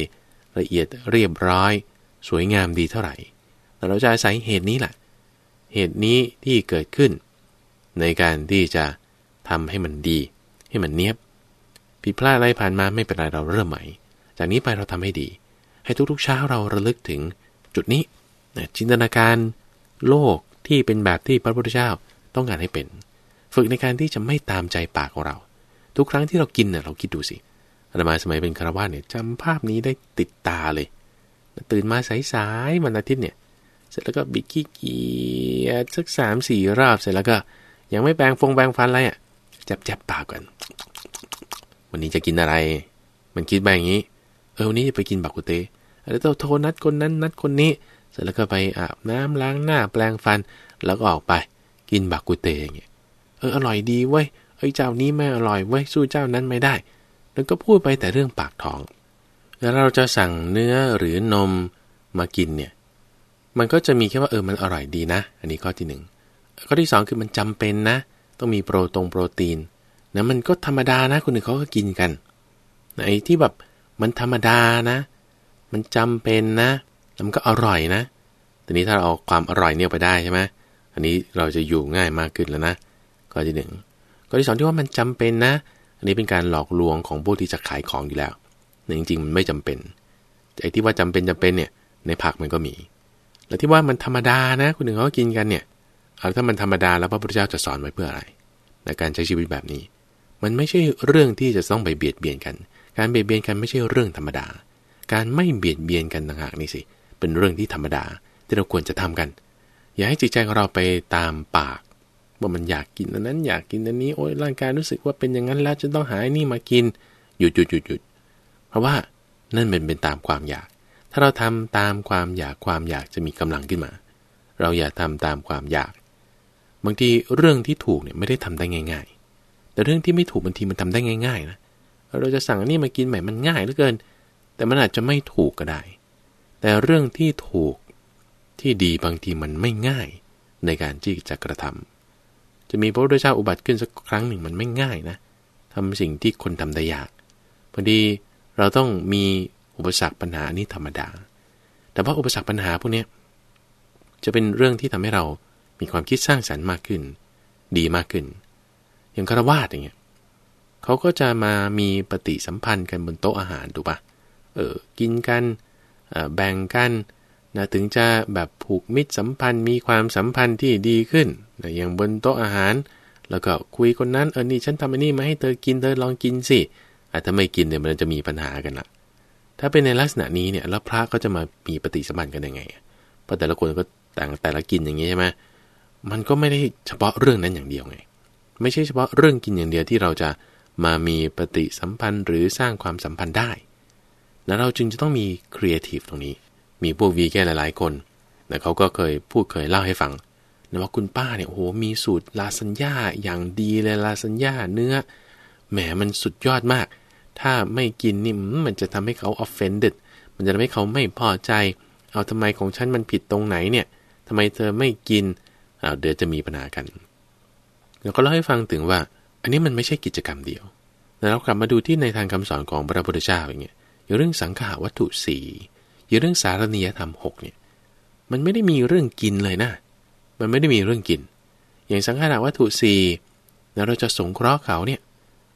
S1: ละเอียดเรียบร้อย สวยงามดีเท่าไหร่ แต่เราจะอาศัยเหตุนี้แหละ เหตุนี้ที่เกิดขึ้น ในการที่จะทำให้มันดี ให้มันเนียบผิดพลาดอะไรผ่านมาไม่เป็นไรเราเริ่มใหม่ จากนี้ไปเราทำให้ดี ให้ทุกๆเช้าเราระลึกถึงจุดนี้จินตนาการโลกที่เป็นแบบที่พระพุทธเจ้า ต้องการให้เป็น ฝึกในการที่จะไม่ตามใจปากของเรา ทุกครั้งที่เรากินเนี่ยเราคิดดูสิอาตมาสมัยเป็นคารวะเนี่ยจำภาพนี้ได้ติดตาเลย ตื่นมาสายๆวันอาทิตย์เนี่ย เสร็จแล้วก็บิดขี้เกียสักสามสี่รอบเสร็จแล้วก็ ยังไม่แปรงฟงแปรงฟันอะไรอะจับจับปากกันวันนี้จะกินอะไร มันคิดแบบนี้ เออวันนี้จะไปกินบักกุเตแล้วโทรนัดคนนั้นนัดคนนี้ เสร็จแล้วก็ไปอาบน้ำล้างหน้าแปรงฟัน แล้วก็ออกไป กินบักกุเตอย่างเงี้ยเอออร่อยดีเว้ยเอ้ยเจ้านี้ไม่อร่อยเว้ยสู้เจ้านั้นไม่ได้ แล้วก็พูดไปแต่เรื่องปากท้อง แล้วเราจะสั่งเนื้อหรือนมมากินเนี่ยมันก็จะมีแค่ว่าเออมันอร่อยดีนะ อันนี้ข้อที่หนึ่งข้อที่สองคือมันจำเป็นนะ ต้องมีโปรตรงโปรตีนนะมันก็ธรรมดานะคนอื่นเขาก็กินกันไอ้ที่แบบมันธรรมดานะ มันจำเป็นนะแล้วมันก็อร่อยนะทีนี้ถ้าเราเอาความอร่อยเนี่ยไปได้ใช่ไหม อันนี้เราจะอยู่ง่ายมากขึ้นแล้วนะข้อที่หนึ่งข้อที่สองที่ว่ามันจำเป็นนะ อันนี้เป็นการหลอกลวงของผู้ที่จะขายของอยู่แล้วแต่จริงๆมันไม่จำเป็นไอ้ที่ว่าจำเป็นจำเป็นเนี่ยในผักมันก็มี แล้วที่ว่ามันธรรมดานะคนหนึ่งเขากินกันเนี่ยเอาถ้ามันธรรมดาแล้วพระพุทธเจ้าจะสอนไว้เพื่ออะไรในการใช้ชีวิตแบบนี้ มันไม่ใช่เรื่องที่จะต้องไปเบียดเบียนกัน การเบียดเบียนกันไม่ใช่เรื่องธรรมดา การไม่เบียดเบียนกันต่างหากนี่สิเป็นเรื่องที่ธรรมดาที่เราควรจะทำกัน อย่าให้จิตใจของเราไปตามปาก ว่ามันอยากกินอันนั้น อยากกินอันนี้โอ้ยร่างกายรู้สึกว่าเป็นอย่างนั้นแล้วจะต้องหาไอ้นี่มากินหยุดหยุดหยุดหยุดเพราะว่านั่นเป็นเป็นตามความอยาก ถ้าเราทำตามความอยากความอยากจะมีกำลังขึ้นมา เราอย่าทำตามความอยาก บางทีเรื่องที่ถูกเนี่ยไม่ได้ทำได้ง่าย ๆ แต่เรื่องที่ไม่ถูกบางทีมันทำได้ง่าย ๆ นะเราจะสั่งอันี่มากินใหม่มันง่ายเหลือเกิน แต่มันอาจจะไม่ถูกก็ได้ แต่เรื่องที่ถูก ที่ดีบางทีมันไม่ง่ายในการที่จะกระทำจะมีพระพุทธเจ้าอุบัติขึ้นสักครั้งหนึ่งมันไม่ง่ายนะทำสิ่งที่คนทำได้ยากพอดีเราต้องมีอุปสรรคปัญหานี่ธรรมดา แต่ว่าอุปสรรคปัญหาพวกนี้จะเป็นเรื่องที่ทำให้เรามีความคิดสร้างสรรค์มากขึ้น ดีมากขึ้น อย่างคารวาสอย่างเงี้ยเขาก็จะมามีปฏิสัมพันธ์กันบนโต๊ะอาหารถูกปะเออกินกันแบ่งกัน นะถึงจะแบบผูกมิตรสัมพันธ์มีความสัมพันธ์ที่ดีขึ้นนะอย่างบนโต๊ะอาหาร แล้วก็คุยคนนั้นเออนี่ฉันทำอันนี้มาให้เธอกินเธอลองกินสิอาถ้าไม่กินเนี่ยมันจะมีปัญหากันละถ้าเป็นในลักษณะนี้เนี่ยแล้วพระก็จะมามีปฏิสัมพันธ์กันยังไงเพราะแต่ละคนก็แต่งแต่ละกินอย่างนี้ใช่ไหมมันก็ไม่ได้เฉพาะเรื่องนั้นอย่างเดียวไง ไม่ใช่เฉพาะเรื่องกินอย่างเดียวที่เราจะมามีปฏิสัมพันธ์หรือสร้างความสัมพันธ์ได้ แล้วเราจึงจะต้องมีครีเอทีฟตรงนี้ มีพวกวีแกหลายๆ คนแต่เขาก็เคยพูดเคยเล่าให้ฟังนะว่าคุณป้าเนี่ยโอ้โหมีสูตรลาสัญญาอย่างดีเลยลาสัญญาเนื้อแหมมันสุดยอดมาก ถ้าไม่กินนี่มันจะทำให้เขา offended มันจะทำให้เขาไม่พอใจ เอาทำไมของฉันมันผิดตรงไหนเนี่ยททำไมเธอไม่กินเอาเดี๋ยวจะมีปัญหากันแล้วก็เล่าให้ฟังถึงว่า อันนี้มันไม่ใช่กิจกรรมเดียวแต่เรากลับมาดูที่ในทางคำสอนของพระพุทธเจ้าอย่างเงี้ยเรื่องสังขาวัตถุสี่ อย่างเรื่องสารณียธรรมหกเนี่ยมันไม่ได้มีเรื่องกินเลยนะ มันไม่ได้มีเรื่องกิน อย่างสังขารวัตถุสี่เราจะสงเคราะห์เขาเนี่ย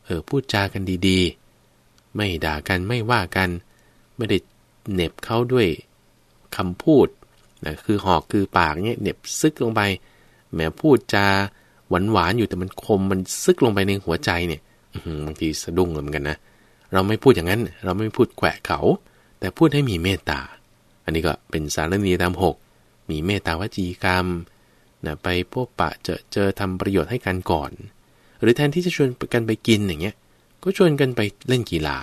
S1: เออพูดจากันดีๆ ไม่ด่ากันไม่ว่ากัน ไม่ได้เน็บเขาด้วยคำพูดนะคือหอกคือปากเนี่ยเน็บซึกลงไปแม้พูดจาหวานหวานอยู่แต่มันคมมันซึกลงไปในหัวใจเนี่ยบางทีสะดุ้งเหมือนกันนะ เราไม่พูดอย่างนั้น เราไม่พูดแขวะเขา แต่พูดให้มีเมตตา อันนี้ก็เป็นสารณีตามหกมีเมตตาวจีกรรมนะไปพบปะเจอเจอทำประโยชน์ให้กันก่อน หรือแทนที่จะชวนกันไปกินอย่างเงี้ยก็ชวนกันไปเล่นกีฬา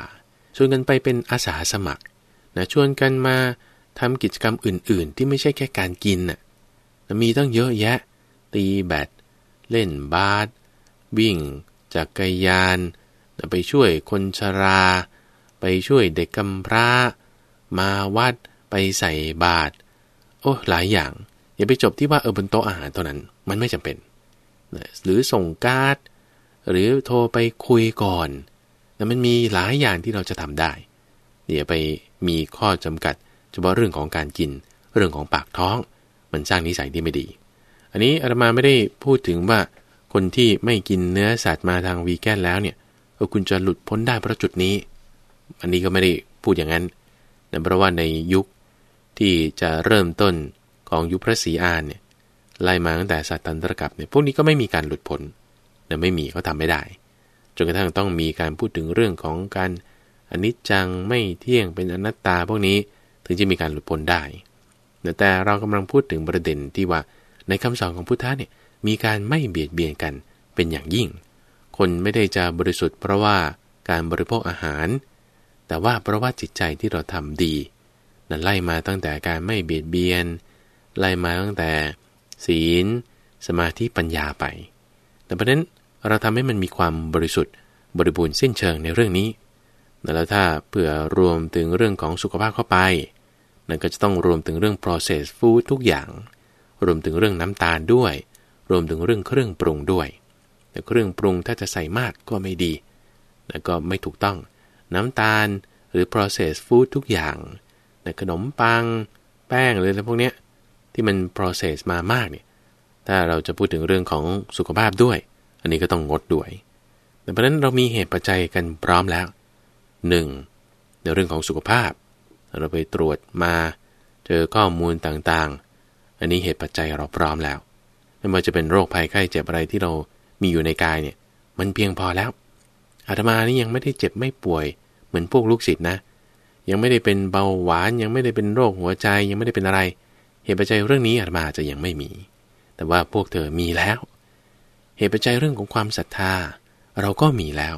S1: ชวนกันไปเป็นอาสาสมัครนะชวนกันมาทำกิจกรรมอื่น ๆ ที่ไม่ใช่แค่การกินน่ะมีตั้งเยอะแยะ ตีแบดเล่นบาสวิ่งจักรยาน ไปช่วยคนชรา ไปช่วยเด็กกำพร้า มาวัดไปใส่บาตรโอ้หลายอย่าง อย่าไปจบที่ว่าเออบนโต๊ะอาหารเท่านั้น มันไม่จำเป็นหรือส่งการ์ดหรือโทรไปคุยก่อนแต่มันมีหลายอย่างที่เราจะทำได้อย่าไปมีข้อจำกัดเฉพาะเรื่องของการกิน เรื่องของปากท้อง มันสร้างนิสัยที่ไม่ดี อันนี้อาตมาไม่ได้พูดถึงว่าคนที่ไม่กินเนื้อสัตว์มาทางวีแกนแล้วเนี่ยคุณจะหลุดพ้นได้เพราะจุดนี้ อันนี้ก็ไม่ได้พูดอย่างนั้น แต่เพราะว่าในยุคที่จะเริ่มต้นของยุคพระศรีอานเนี่ยไล่มาตั้งแต่สัตว์ตันตรกับเนี่ยพวกนี้ก็ไม่มีการหลุดพ้นแต่ไม่มีเขาทาไม่ได้ จนกระทั่งต้องมีการพูดถึงเรื่องของการอนิจจังไม่เที่ยงเป็นอนัตตาพวกนี้ถึงจะมีการหลุดพ้นได้ แต่เรากำลังพูดถึงประเด็นที่ว่าในคำสอนของพุทธะเนี่ยมีการไม่เบียดเบียนกันเป็นอย่างยิ่ง คนไม่ได้จะบริสุทธิ์เพราะว่าการบริโภคอาหาร แต่ว่าเพราะว่าจิตใจที่เราทำดีนั่นไล่มาตั้งแต่การไม่เบียดเบียน ไล่มาตั้งแต่ศีล สมาธิปัญญาไป แต่ประเด็นเราทำให้มันมีความบริสุทธิ์บริบูรณ์สิ้นเชิงในเรื่องนี้ แล้วถ้าเผื่อรวมถึงเรื่องของสุขภาพเข้าไป นั่นก็จะต้องรวมถึงเรื่อง process food ทุกอย่าง รวมถึงเรื่องน้ำตาลด้วย รวมถึงเรื่องเครื่องปรุงด้วย แต่เครื่องปรุงถ้าจะใส่มากก็ไม่ดี แล้วก็ไม่ถูกต้อง น้ำตาล หรือ processed food ทุกอย่างนะขนมปัง แป้งหรืออะไรพวกเนี้ยที่มัน process มามากเนี่ยถ้าเราจะพูดถึงเรื่องของสุขภาพด้วย อันนี้ก็ต้องงดด้วยแต่เพราะนั้นเรามีเหตุปัจจัยกันพร้อมแล้ว 1. ในเรื่องของสุขภาพ เราไปตรวจมาเจอข้อมูลต่างๆ อันนี้เหตุปัจจัยเราพร้อมแล้ว ไม่ว่าจะเป็นโรคภัยไข้เจ็บอะไรที่เรามีอยู่ในกายเนี่ย มันเพียงพอแล้วอาตมานี่ยังไม่ได้เจ็บไม่ป่วย เหมือนพวกลูกศิษย์นะ ยังไม่ได้เป็นเบาหวาน ยังไม่ได้เป็นโรคหัวใจ ยังไม่ได้เป็นอะไร เหตุปัจจัยเรื่องนี้อาตมาจะยังไม่มี แต่ว่าพวกเธอมีแล้ว เหตุปัจจัยเรื่องของความศรัทธา เราก็มีแล้ว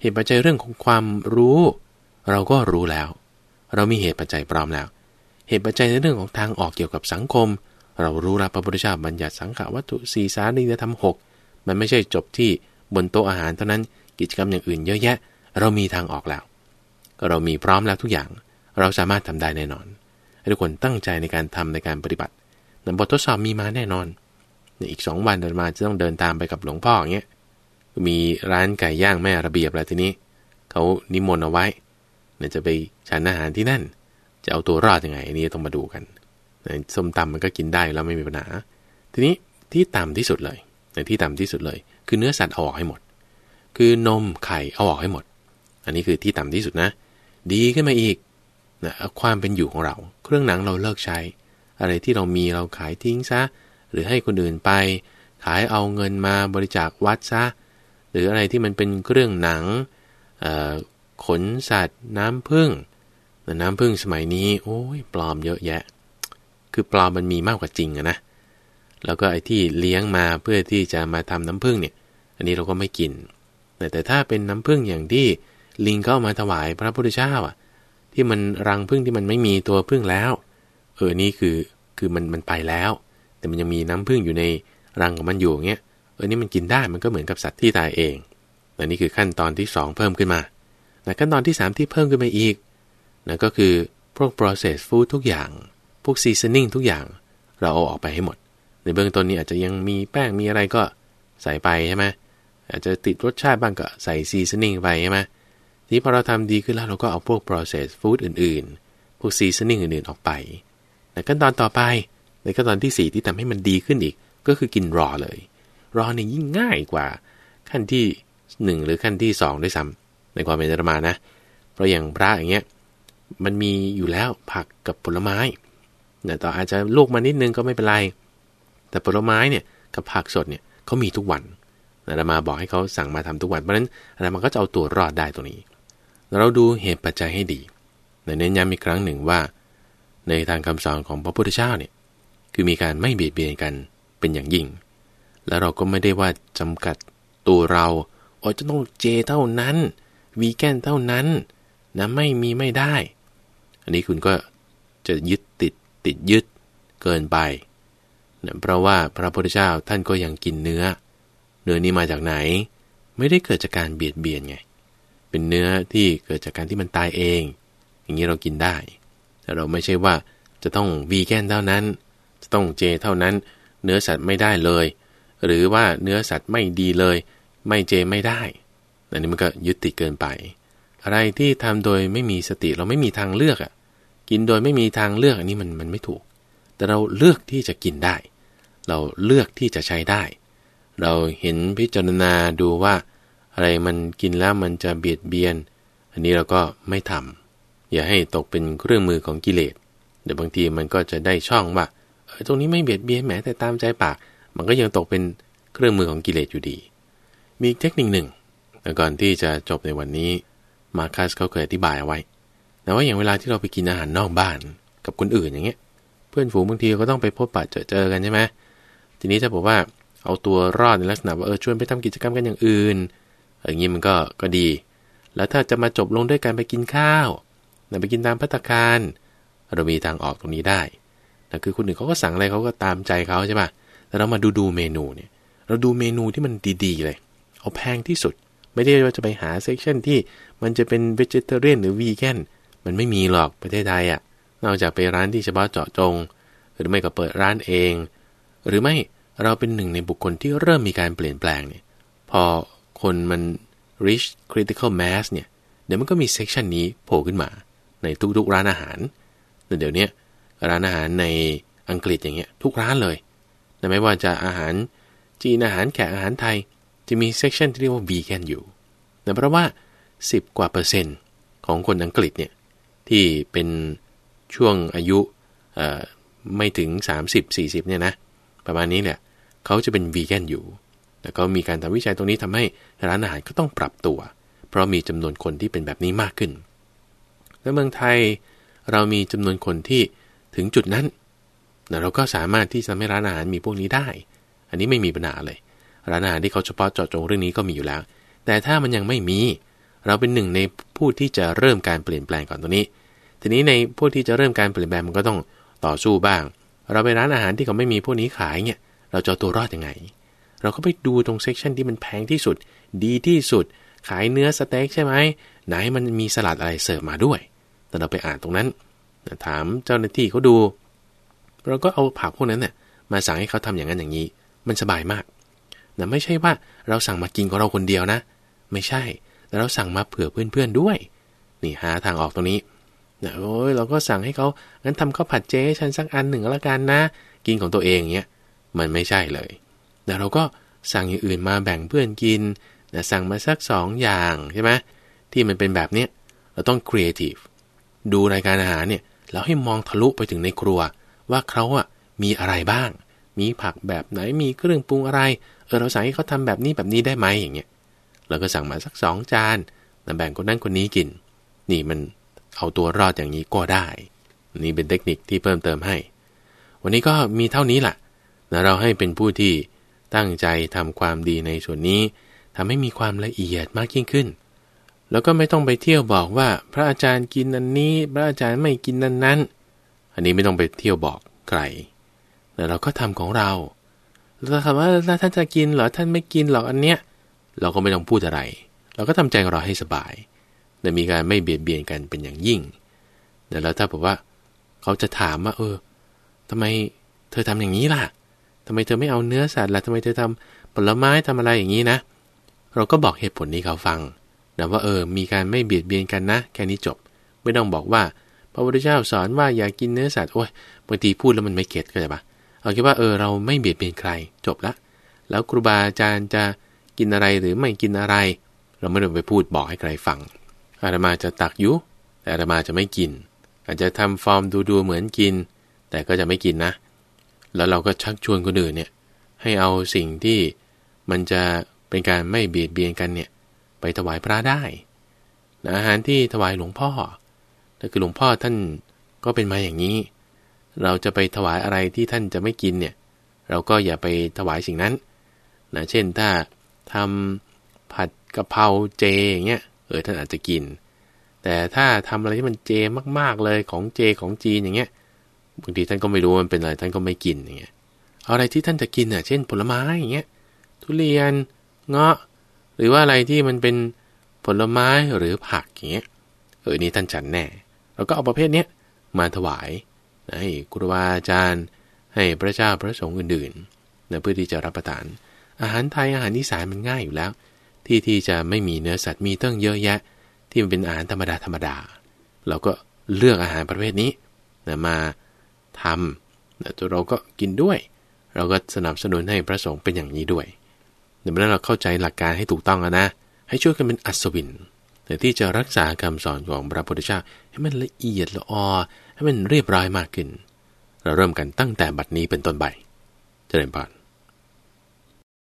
S1: เหตุปัจจัยเรื่องของความรู้ เราก็รู้แล้ว เรามีเหตุปัจจัยพร้อมแล้ว เหตุปัจจัยในเรื่องของทางออกเกี่ยวกับสังคม เรารู้รับพระพุทธเจ้าบัญญัติสังขวัตถุสีสารีธรรมหกมันไม่ใช่จบที่บนโต๊ะอาหารเท่านั้นกิจกรรมอย่างอื่นเยอะแยะ เรามีทางออกแล้ว เรามีพร้อมแล้วทุกอย่าง เราสามารถทำได้แน่นอนทุกคนตั้งใจในการทำในการปฏิบัติบททดสอบมีมาแน่นอนในอีกสองวันเดินมาจะต้องเดินตามไปกับหลวงพ่ออย่างเงี้ย มีร้านไก่ย่างแม่ระเบียบแล้วทีนี้ เขานิมนต์เอาไว้เนี่ยจะไปฉันอาหารที่นั่น จะเอาตัวรอดยังไงอันนี้ต้องมาดูกันส้มตำมันก็กินได้แล้วไม่มีปัญหา ทีนี้ที่ต่ำที่สุดเลยในที่ต่ำที่สุดเลย คือเนื้อสัตว์เอาออกให้หมด คือนมไข่เอาออกให้หมด อันนี้คือที่ต่ำที่สุดนะ ดีขึ้นมาอีกนะความเป็นอยู่ของเรา เครื่องหนังเราเลิกใช้ อะไรที่เรามีเราขายทิ้งซะ หรือให้คนอื่นไป ขายเอาเงินมาบริจาควัดซะ หรืออะไรที่มันเป็นเครื่องหนังขนสัตว์ น้ำผึ้งน้ำผึ้งสมัยนี้ โอ้ยปลอมเยอะแยะ คือปลอมมันมีมากกว่าจริงอะนะแล้วก็ไอ้ที่เลี้ยงมาเพื่อที่จะมาทำน้ำผึ้งเนี่ย อันนี้เราก็ไม่กิน แต่แต่ถ้าเป็นน้ำผึ้งอย่างที่ ลิงเข้ามาถวายพระพุทธเจ้าอะ ที่มันรังผึ้งที่มันไม่มีตัวผึ้งแล้ว เออนี่คือคือมันมันไปแล้ว แต่มันยังมีน้ำผึ้งอยู่ในรังของมันอยู่เงี้ยเออนี่มันกินได้มันก็เหมือนกับสัตว์ที่ตายเองแต่นี่คือขั้นตอนที่ 2 เพิ่มขึ้นมาแต่ขั้นตอนที่ 3 ที่เพิ่มขึ้นมาอีกนั่นก็คือพวก processed food ทุกอย่าง พวก seasoning ทุกอย่าง เราเอาออกไปให้หมด ในเบื้องต้นนี้อาจจะยังมีแป้งมีอะไรก็ใส่ไปใช่ไหมอาจจะติดรสชาติบ้างก็ใส่ seasoning ไปใช่ไหม ทีพอเราทำดีขึ้นแล้วเราก็เอาพวก processed food อื่นๆ พวก seasoning อื่นๆ ออกไปในขั้นตอนต่อไป ในขั้นตอนที่ 4 ที่ทำให้มันดีขึ้นอีก ก็คือกิน raw เลย raw เนี่ยยิ่งง่ายกว่า ขั้นที่ 1 หรือขั้นที่ 2 ด้วยซ้ำในความเป็นธรรมานะ เพราะอย่างพระอย่างเงี้ย มันมีอยู่แล้วผักกับผลไม้แต่ต่ออาจจะลูกมานิดนึงก็ไม่เป็นไร แต่ผลไม้เนี่ยกับผักสดเนี่ยเขามีทุกวันอาตมาบอกให้เขาสั่งมาทำทุกวัน เพราะฉะนั้นอาตมาก็จะเอาตัวรอดได้ตรงนี้ เราดูเหตุปัจจัยให้ดีเน้นย้ำอีกครั้งหนึ่งว่า ในทางคำสอนของพระพุทธเจ้าเนี่ยคือมีการไม่เบียดเบียนกันเป็นอย่างยิ่ง แล้วเราก็ไม่ได้ว่าจำกัดตัวเราโอ้จะต้องเจเท่านั้นวีแกนเท่านั้นนะไม่มีไม่ได้ อันนี้คุณก็จะยึดติดติดยึดเกินไปนะเพราะว่าพระพุทธเจ้าท่านก็ยังกินเนื้อ เนื้อนี้มาจากไหน ไม่ได้เกิดจากการเบียดเบียนไง เป็นเนื้อที่เกิดจากการที่มันตายเอง อย่างนี้เรากินได้ แต่เราไม่ใช่ว่าจะต้องวีแกนเท่านั้น จะต้องเจเท่านั้น เนื้อสัตว์ไม่ได้เลย หรือว่าเนื้อสัตว์ไม่ดีเลย ไม่เจไม่ได้อันนี้มันก็ยึดติดเกินไป อะไรที่ทำโดยไม่มีสติเราไม่มีทางเลือกอะ่ะ กินโดยไม่มีทางเลือกอันนี้มันมันไม่ถูก แต่เราเลือกที่จะกินได้ เราเลือกที่จะใช้ได้ เราเห็นพิจารณาดูว่า อะไรมันกินแล้วมันจะเบียดเบียน อันนี้เราก็ไม่ทำอย่าให้ตกเป็นเครื่องมือของกิเลสเดี๋ยวบางทีมันก็จะได้ช่องว่าเออตรงนี้ไม่เบียดเบียนแหมแต่ตามใจปาก มันก็ยังตกเป็นเครื่องมือของกิเลสอยู่ดี มีเทคนิคหนึ่งแต่ก่อนที่จะจบในวันนี้มาคัสเขาเคยอธิบายเอาไว้แต่ว่าอย่างเวลาที่เราไปกินอาหารนอกบ้านกับคนอื่นอย่างเงี้ย เพื่อนฝูงบางทีก็ต้องไปพบปะเจอเจอกันใช่ไหมทีนี้ถ้าบอกว่าเอาตัวรอดในลักษณะว่าเออชวนไปทำกิจกรรมกันอย่างอื่น อย่างนี้มันก็ก็ดี แล้วถ้าจะมาจบลงด้วยการไปกินข้าวไปกินตามพัตคารเรามีทางออกตรงนี้ได้แต่คือคนอื่นเขาก็สั่งอะไรเขาก็ตามใจเขาใช่ป่ะแต่เรามาดูดูเมนูเนี่ย เราดูเมนูที่มันดีๆเลย เอาแพงที่สุด ไม่ได้ว่าจะไปหาเซกชันที่มันจะเป็นเวจิเตเรียนหรือวีแกนมันไม่มีหรอกประเทศไทยอะ่ะนอกจากไปร้านที่เฉพาะเจาะจง หรือไม่ก็เปิดร้านเอง หรือไม่เราเป็นหนึ่งในบุคคลที่เริ่มมีการเปลี่ยนแปลงเนี่ย พอ คนมัน reach critical mass เนี่ย เดี๋ยวมันก็มี section นี้โผล่ขึ้นมา ในทุกๆร้านอาหาร แต่เดี๋ยวนี้ร้านอาหารในอังกฤษอย่างเงี้ยทุกร้านเลย แต่ไม่ว่าจะอาหารจีนอาหารแขกอาหารไทย จะมี section ที่เรียกว่าวีแกนอยู่แต่เพราะว่า 10 กว่าเปอร์เซ็นต์ของคนอังกฤษเนี่ยที่เป็นช่วงอายุไม่ถึง 30-40เนี่ยนะประมาณนี้เนี่ยเขาจะเป็นวีแกนอยู่ แล้วก็มีการทำวิจัยตรงนี้ทำให้ร้านอาหารก็ต้องปรับตัว เพราะมีจำนวนคนที่เป็นแบบนี้มากขึ้น และเมืองไทยเรามีจำนวนคนที่ถึงจุดนั้นเราก็สามารถที่จะทำให้ร้านอาหารมีพวกนี้ได้ อันนี้ไม่มีปัญหาเลย ร้านอาหารที่เขาเฉพาะเจาะจงเรื่องนี้ก็มีอยู่แล้ว แต่ถ้ามันยังไม่มี เราเป็นหนึ่งในผู้ที่จะเริ่มการเปลี่ยนแปลงก่อนตรงนี้ ทีนี้ในผู้ที่จะเริ่มการเปลี่ยนแปลงมันก็ต้องต่อสู้บ้าง เราไปร้านอาหารที่เขาไม่มีพวกนี้ขายเนี่ย เราจะตัวรอดยังไง เราก็ไปดูตรงเซกชันที่มันแพงที่สุด ดีที่สุด ขายเนื้อสเต็กใช่ไหมไหนมันมีสลัดอะไรเสิร์ฟมาด้วย แต่เราไปอ่านตรงนั้น ถามเจ้าหน้าที่เขาดู เราก็เอาผักพวกนั้นเนี่ยมาสั่งให้เขาทำอย่างนั้นอย่างนี้ มันสบายมากแต่ไม่ใช่ว่าเราสั่งมากินของเราคนเดียวนะ ไม่ใช่ แต่เราสั่งมาเผื่อเพื่อนๆด้วย นี่หาทางออกตรงนี้นะโอ้ยเราก็สั่งให้เขางั้นทำข้าวผัดเจ๊ฉันสักอันหนึ่งแล้วกันนะ กินของตัวเองเนี้ย มันไม่ใช่เลย แต่เราก็สั่งอย่างอื่นมาแบ่งเพื่อนกินนะสั่งมาสักสองอย่างใช่ไหมที่มันเป็นแบบเนี้ยเราต้องครีเอทีฟดูรายการอาหารเนี่ยแล้วให้มองทะลุไปถึงในครัว ว่าเขาอะมีอะไรบ้าง มีผักแบบไหนมีเครื่องปรุงอะไรเออเราสั่งให้เขาทำแบบนี้แบบนี้ได้ไหมอย่างเงี้ยเราก็สั่งมาสักสองจานแล้วแบ่งคนนั้นคนนี้กิน นี่มันเอาตัวรอดอย่างนี้ก็ได้ นี่เป็นเทคนิคที่เพิ่มเติมให้ วันนี้ก็มีเท่านี้แหละนะเราให้เป็นผู้ที่ ตั้งใจทำความดีในส่วนนี้ทำให้มีความละเอียดมากยิ่งขึ้น แล้วก็ไม่ต้องไปเที่ยวบอกว่า พระอาจารย์กินอันนี้ พระอาจารย์ไม่กินนั้นนั้นอันนี้ไม่ต้องไปเที่ยวบอกใครแต่เราก็ทำของเราเราถามว่าถ้าท่านจะกินเหรอท่านไม่กินหรอกอันเนี้ยเราก็ไม่ต้องพูดอะไร เราก็ทำใจของเราให้สบายแต่มีการไม่เบียดเบียนกันเป็นอย่างยิ่งแต่แล้วถ้าบอกว่า เขาจะถามว่าเออทำไมเธอทำอย่างนี้ล่ะ ทำไมเธอไม่เอาเนื้อสัตว์ล่ะทำไมเธอทำผลไม้ทำอะไรอย่างนี้นะ เราก็บอกเหตุผลนี้เขาฟังนะว่าเออ มีการไม่เบียดเบียนกันนะ แค่นี้จบ ไม่ต้องบอกว่า พระพุทธเจ้าสอนว่าอย่ากินเนื้อสัตว์โอ้ยบางทีพูดแล้วมันไม่เก็ตก็ใช่ปะเอาแค่ว่าเออเราไม่เบียดเบียนใครจบละ แล้วครูบาอาจารย์จะกินอะไรหรือไม่กินอะไร เราไม่ต้องไปพูดบอกให้ใครฟัง อาตมาจะตักยุ แต่อาตมาจะไม่กิน อาจจะทำฟอร์มดูๆเหมือนกิน แต่ก็จะไม่กินนะ แล้วเราก็ชักชวนคนอื่นเนี่ยให้เอาสิ่งที่มันจะเป็นการไม่เบียดเบียนกันเนี่ยไปถวายพระได้อาหารที่ถวายหลวงพ่อแต่คือหลวงพ่อท่านก็เป็นมาอย่างนี้ เราจะไปถวายอะไรที่ท่านจะไม่กินเนี่ยเราก็อย่าไปถวายสิ่งนั้นนะเช่นถ้าทำผัดกะเพราเจอย่างเงี้ยเออท่านอาจจะกิน แต่ถ้าทำอะไรที่มันเจมากๆเลยของเจของจีนอย่างเงี้ย บางทีท่านก็ไม่รู้มันเป็นอะไรท่านก็ไม่กินอย่างเงี้ยเอาอะไรที่ท่านจะกินอะ เช่นผลไม้อย่างเงี้ยทุเรียนเงาะ หรือว่าอะไรที่มันเป็นผลไม้หรือผักอย่างเงี้ยเออนี่ท่านฉันแน่เราก็เอาประเภทเนี้ยมาถวายให้ครูบาอาจารย์ให้พระเจ้าพระสงฆ์อื่นๆนะเพื่อที่จะรับประทาน อาหารไทยอาหารอีสานมันง่ายอยู่แล้ว ที่ที่จะไม่มีเนื้อสัตว์มีตั้งเยอะแยะ ที่มันเป็นอาหารธรรมดาธรรมดา เราก็เลือกอาหารประเภทนี้นะมา ทำแต่ตัวเราก็กินด้วย เราก็สนับสนุนให้พระสงฆ์เป็นอย่างนี้ด้วยเดี๋ยวเมื่อเราเข้าใจหลักการให้ถูกต้องแล้วนะ ให้ช่วยกันเป็นอัศวินแต่ที่จะรักษาคำสอนของพระพุทธเจ้าให้มันละเอียดละออ ให้มันเรียบร้อยมากขึ้น เราเริ่มกันตั้งแต่บัดนี้เป็นต้นไปเจริญพร